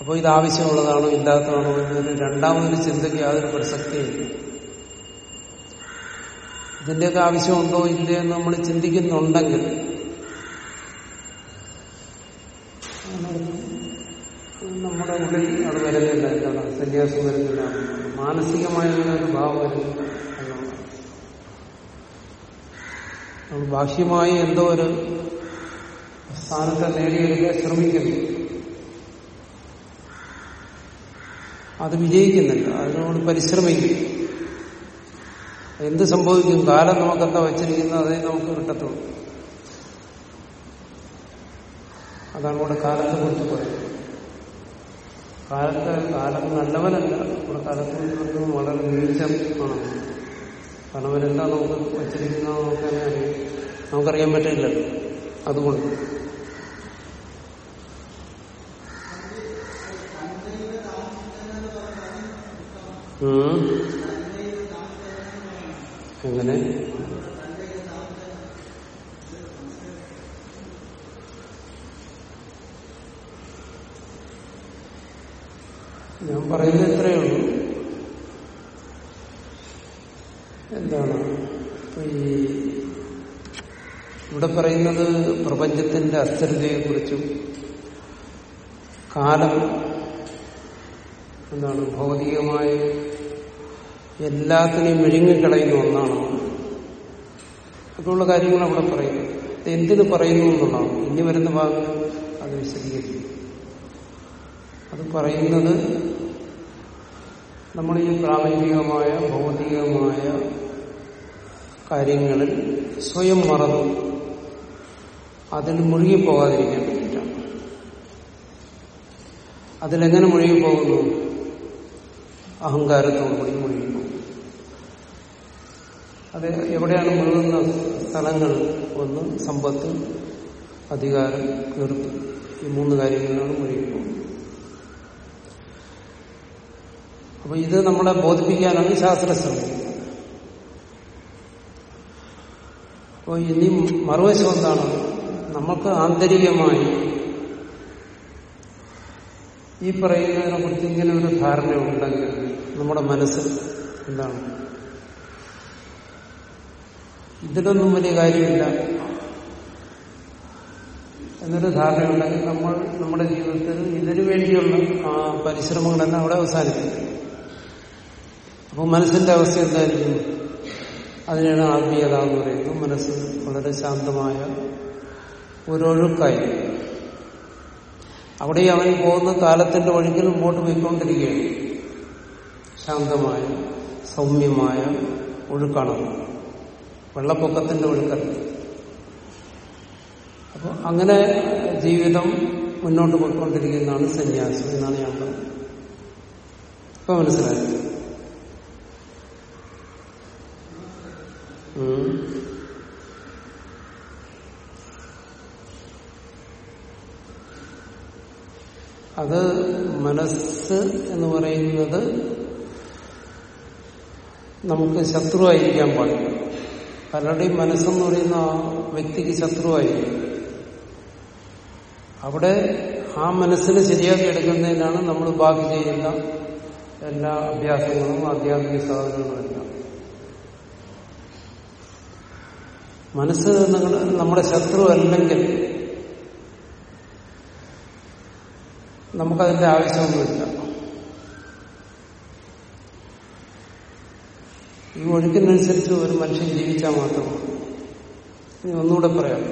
അപ്പോൾ ഇത് ആവശ്യമുള്ളതാണോ ഇല്ലാത്തതാണോ എന്നതിന് രണ്ടാമതൊരു ചിന്തയ്ക്ക് യാതൊരു പ്രസക്തിയില്ല. ഇതിന്റെയൊക്കെ ആവശ്യമുണ്ടോ ഇല്ലേ എന്ന് നമ്മൾ ചിന്തിക്കുന്നുണ്ടെങ്കിൽ നമ്മുടെ ഉള്ളിൽ അത് വരുന്നില്ല എന്താണ്? സന്യാസം വരുന്നില്ല മാനസികമായ ഒരു ഭാവം വരുന്നില്ല എന്നുള്ളതാണ് ബാഹ്യമായി എന്തോ ഒരു സ്ഥാനത്തെ നേടിയെടുക്കാൻ ശ്രമിക്കുന്നു. അത് വിജയിക്കുന്നില്ല. അതിനോട് പരിശ്രമിക്കും. എന്ത് സംഭവിക്കും? കാലം നമുക്കെന്താ വച്ചിരിക്കുന്നത്? അതേ നമുക്ക് കിട്ടത്തുള്ളൂ. അതാണ് ഇവിടെ കാലത്തെ കുറിച്ച് പറയുന്നത്. കാലത്ത് കാലം നല്ലവനല്ല. ഇവിടെ കാലത്തെ വളരെ നീച്ചം ആണ് അവരെന്താ നമുക്ക് വച്ചിരിക്കുന്നത് നമുക്ക് തന്നെ നമുക്കറിയാൻ പറ്റില്ലല്ലോ അതുകൊണ്ട്. എങ്ങനെ ഞാൻ പറയുന്നത് ഇത്രയേ ഉള്ളൂ എന്താണ് ഈ ഇവിടെ പറയുന്നത് പ്രപഞ്ചത്തിന്റെ അസ്ഥിരതയെക്കുറിച്ചും കാലം എന്താണ് ഭൗതികമായ എല്ലാത്തിനെയും വിഴുങ്ങിക്കളയുന്ന ഒന്നാണ്. അതുള്ള കാര്യങ്ങൾ അവിടെ പറയുന്നു ഇത് എന്തിന് പറയുന്നു എന്നുള്ളതാണ്. ഇനി വരുന്ന ഭാഗങ്ങൾ അത് വിശദീകരിക്കും. അത് പറയുന്നത് നമ്മൾ ഈ പ്രാപഞ്ചികമായ ഭൗതികമായ കാര്യങ്ങളിൽ സ്വയം മറന്നു അതിൽ മുഴുകിപ്പോകാതിരിക്കാൻ വേണ്ടിയിട്ടാണ്. അതിലെങ്ങനെ മുഴുകിപ്പോകുന്നു അഹങ്കാരത്തോടുകൂടി മുഴുകിപ്പോകും അത് എവിടെയാണ് മുഴുകുന്ന സ്ഥലങ്ങൾ? ഒന്ന് സമ്പത്ത് അധികാരം കീർത്തി ഈ മൂന്ന് കാര്യങ്ങളിലാണ് മുഴുകിപ്പോകുന്നത് അപ്പൊ ഇത് നമ്മളെ ബോധിപ്പിക്കാനാണ് ശാസ്ത്രം ശ്രമിക്കുന്നത് അപ്പോൾ ഇനി മറുവശം എന്താണ്? നമുക്ക് ആന്തരികമായി ഈ പറയുന്നതിനെ കുറിച്ച് ഇങ്ങനെ ഒരു ധാരണ ഉണ്ടെങ്കിൽ നമ്മുടെ മനസ്സിൽ എന്താണ്? ഇതിനൊന്നും വലിയ കാര്യമില്ല. എന്നൊരു ധാരണയുണ്ടെങ്കിൽ നമ്മൾ നമ്മുടെ ജീവിതത്തിൽ ഇതിനു വേണ്ടിയുള്ള ആ പരിശ്രമങ്ങളെല്ലാം അവിടെ അവസാനിക്കും അപ്പോൾ മനസ്സിന്റെ അവസ്ഥ എന്തായിരിക്കും? അതിനാണ് ആത്മീയത എന്ന് പറയുന്നത്. മനസ്സ് വളരെ ശാന്തമായ ഒരൊഴുക്കായി അവിടെ അവൻ പോകുന്ന കാലത്തിന്റെ ഒഴുക്കിൽ മുമ്പോട്ട് പോയിക്കൊണ്ടിരിക്കുകയാണ്. ശാന്തമായ സൗമ്യമായ ഒഴുക്കാണ് വെള്ളപ്പൊക്കത്തിന്റെ ഒഴുക്കല്ല. അപ്പോൾ അങ്ങനെ ജീവിതം മുന്നോട്ട് പോയിക്കൊണ്ടിരിക്കുന്നതാണ് സന്യാസം എന്നാണ് ഞാൻ പറഞ്ഞത്. ഇപ്പൊ മനസ്സിലായത് അത് മനസ്സ് എന്ന് പറയുന്നത് നമുക്ക് ശത്രുവായിരിക്കാൻ പാടില്ല. പലരുടെയും മനസ്സെന്ന് പറയുന്ന വ്യക്തിക്ക് ശത്രുവായിരിക്കും. അവിടെ ആ മനസ്സിനെ ശരിയാക്കി എടുക്കുന്നതിനാണ് നമ്മൾ ബാക്കി ചെയ്യുന്ന എല്ലാ അഭ്യാസങ്ങളും ആധ്യാത്മിക സാധനങ്ങളും എല്ലാം. മനസ്സ് നിങ്ങൾ നമ്മുടെ ശത്രു അല്ലെങ്കിൽ നമുക്കതിന്റെ ആവശ്യമൊന്നുമില്ല. ഈ ഒഴുക്കിനനുസരിച്ച് ഒരു മനുഷ്യൻ ജീവിച്ചാൽ മാത്രം മതി. ഇനി ഒന്നുകൂടെ പറയാം.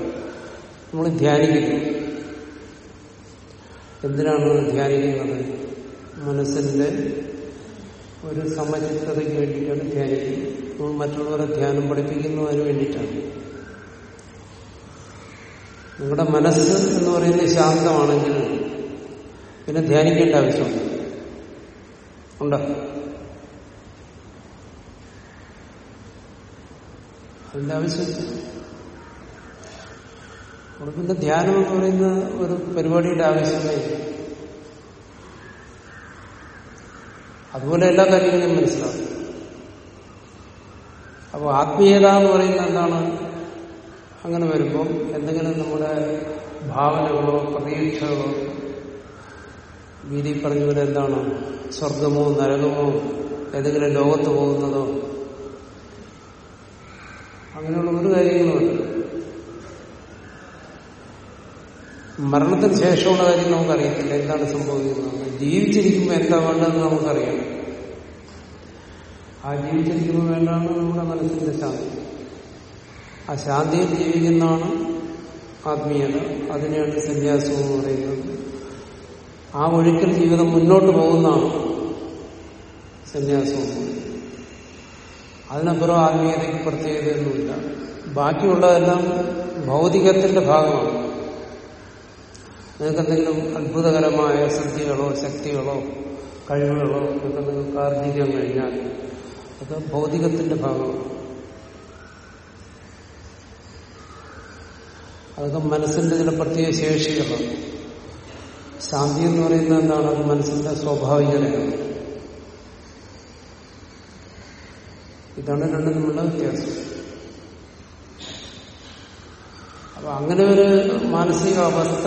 നമ്മൾ ധ്യാനിക്കുന്നു. എന്തിനാണ് ധ്യാനിക്കുന്നത്? മനസ്സിന്റെ ഒരു സമചിത്തതയ്ക്ക് വേണ്ടിയിട്ടാണ് ധ്യാനിക്കുന്നത്. നമ്മൾ മറ്റുള്ളവരെ ധ്യാനം പഠിപ്പിക്കുന്നതിന് വേണ്ടിയിട്ടാണ്. നിങ്ങളുടെ മനസ്സ് എന്ന് പറയുന്നത് ശാന്തമാണെങ്കിൽ പിന്നെ ധ്യാനിക്കേണ്ട ആവശ്യമുണ്ട്. ഉണ്ടോ? അതിന്റെ ആവശ്യമില്ല. അവിടെ പിന്നെ ധ്യാനം എന്ന് പറയുന്ന ഒരു പരിപാടിയുടെ ആവശ്യമേ. അതുപോലെ എല്ലാ കാര്യങ്ങളും മനസ്സിലാവും അപ്പോൾ ആത്മീയത എന്ന് പറയുന്നത് എന്താണ്? അങ്ങനെ വരുമ്പോൾ എന്തെങ്കിലും നമ്മുടെ ഭാവനകളോ പ്രതീക്ഷകളോ വിധി പറഞ്ഞ പോലെ എന്താണ്? സ്വർഗമോ നരകമോ ഏതെങ്കിലും ലോകത്ത് പോകുന്നതോ? അങ്ങനെയുള്ള ഒരു കാര്യങ്ങളുമില്ല മരണത്തിന് ശേഷമുള്ള കാര്യം നമുക്കറിയത്തില്ല. എന്താണ് സംഭവിക്കുന്നത്? ജീവിച്ചിരിക്കുമ്പോൾ എന്താ വേണ്ടതെന്ന് നമുക്കറിയാം. ആ ജീവിച്ചിരിക്കുമ്പോൾ വേണ്ടാണ് നമ്മുടെ മനസ്സിന്റെ ശാന്തി. ആ ശാന്തിയിൽ ജീവിക്കുന്നതാണ് ആത്മീയത. അതിനെയാണ് സന്യാസം എന്ന് പറയുന്നത്. ആ ഒഴുക്കിൽ ജീവിതം മുന്നോട്ട് പോകുന്നതാണ് സന്യാസം അതിനപ്പുറം ആത്മീയതയ്ക്ക് പ്രത്യേകതയൊന്നുമില്ല. ബാക്കിയുള്ളതെല്ലാം ഭൗതികത്തിന്റെ ഭാഗമാണ്. നിങ്ങൾക്ക് എന്തെങ്കിലും അത്ഭുതകരമായ സിദ്ധികളോ ശക്തികളോ കഴിവുകളോ ഒക്കെ നിങ്ങൾക്ക് ആർജിക്കാൻ കഴിഞ്ഞാൽ അത് ഭൗതികത്തിന്റെ ഭാഗമാണ്. അതൊക്കെ മനസ്സിന്റെ ചില പ്രത്യേക ശേഷികളാണ്. ശാന്തി എന്ന് പറയുന്നത് എന്താണ്? അത് മനസ്സിന്റെ സ്വാഭാവികതയാണ് ഇതാണ് രണ്ടും തമ്മിലുള്ള വ്യത്യാസം. അപ്പൊ അങ്ങനെ ഒരു മാനസിക അവസ്ഥ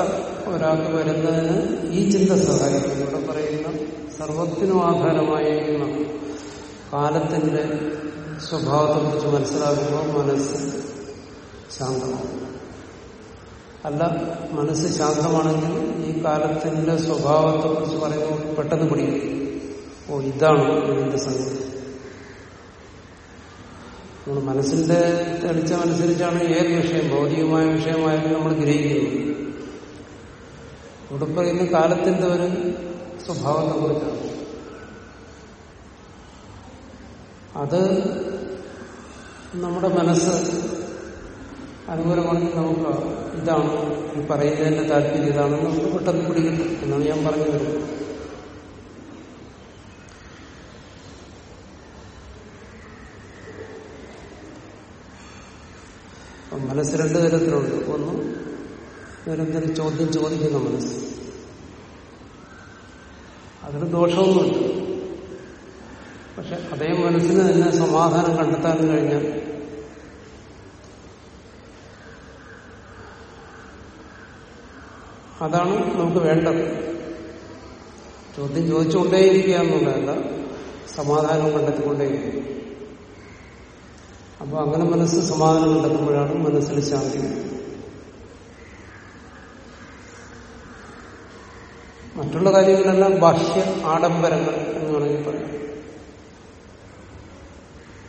ഒരാൾക്ക് വരുന്നതിന് ഈ ചിന്ത സഹായിക്കും ഇവിടെ പറയുന്ന സർവത്തിനും ആധാരമായിരിക്കുന്ന കാലത്തിന്റെ സ്വഭാവത്തെക്കുറിച്ച് മനസ്സിലാക്കുമ്പോൾ മനസ്സ് ശാന്തമാവും അല്ല മനസ്സ് ശാന്തമാണെങ്കിൽ ഈ കാലത്തിന്റെ സ്വഭാവത്തെ കുറിച്ച് പറയുമ്പോൾ പെട്ടെന്ന് പിടിക്കും ഓ ഇതാണ് ഇതിന്റെ സംഗതി. നമ്മൾ മനസ്സിന്റെ തെളിച്ചമനുസരിച്ചാണ് ഏത് വിഷയം ഭൗതികമായ വിഷയമായാലും നമ്മൾ ഗ്രഹിക്കുന്നത്. ഇവിടെ പറയുന്ന കാലത്തിന്റെ ഒരു സ്വഭാവത്തെ കുറിച്ചാണ് അത് നമ്മുടെ മനസ്സ് അനുകൂലമാണെങ്കിൽ നമുക്ക് ഇതാണ് ഈ പറയുന്നതിന്റെ താല്പര്യം ഇതാണെന്ന് നമുക്ക് പെട്ടെന്ന് പിടികിട്ടും എന്നാണ് ഞാൻ പറഞ്ഞു വരുന്നത്. മനസ്സ് രണ്ട് തരത്തിലുണ്ട്. ഒന്ന് നിരന്തരം ചോദ്യം ചോദിക്കുന്ന മനസ്സ്. അതിന് ദോഷമൊന്നുമില്ല. പക്ഷെ അതേ മനസ്സിന് തന്നെ സമാധാനം കണ്ടെത്താൻ കഴിഞ്ഞാൽ അതാണ് നമുക്ക് വേണ്ടത്. ചോദ്യം ചോദിച്ചുകൊണ്ടേയിരിക്കുക എന്നുള്ളതല്ല സമാധാനം കണ്ടെത്തിക്കൊണ്ടേയിരിക്കുക അപ്പൊ അങ്ങനെ മനസ്സ് സമാധാനം കണ്ടെത്തുമ്പോഴാണ് മനസ്സിന് ശാന്തി മറ്റുള്ള കാര്യങ്ങളെല്ലാം ബാഹ്യ ആഡംബരങ്ങൾ എന്ന് വേണമെങ്കിൽ പറയാം.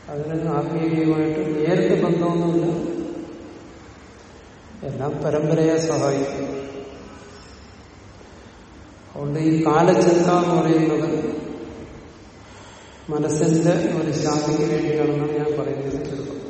അതിന് ആത്മീയമായിട്ട് നേരിട്ട് ബന്ധമൊന്നുമില്ല. എല്ലാം പരമ്പരയെ സഹായിക്കും. അതുകൊണ്ട് ഈ കാലചിന്ത എന്ന് പറയുന്നത് മനസ്സിന്റെ ഒരു ശാന്തിക്ക് വേണ്ടിയാണെന്നാണ് ഞാൻ പറയുന്നത്. ചെറുപ്പം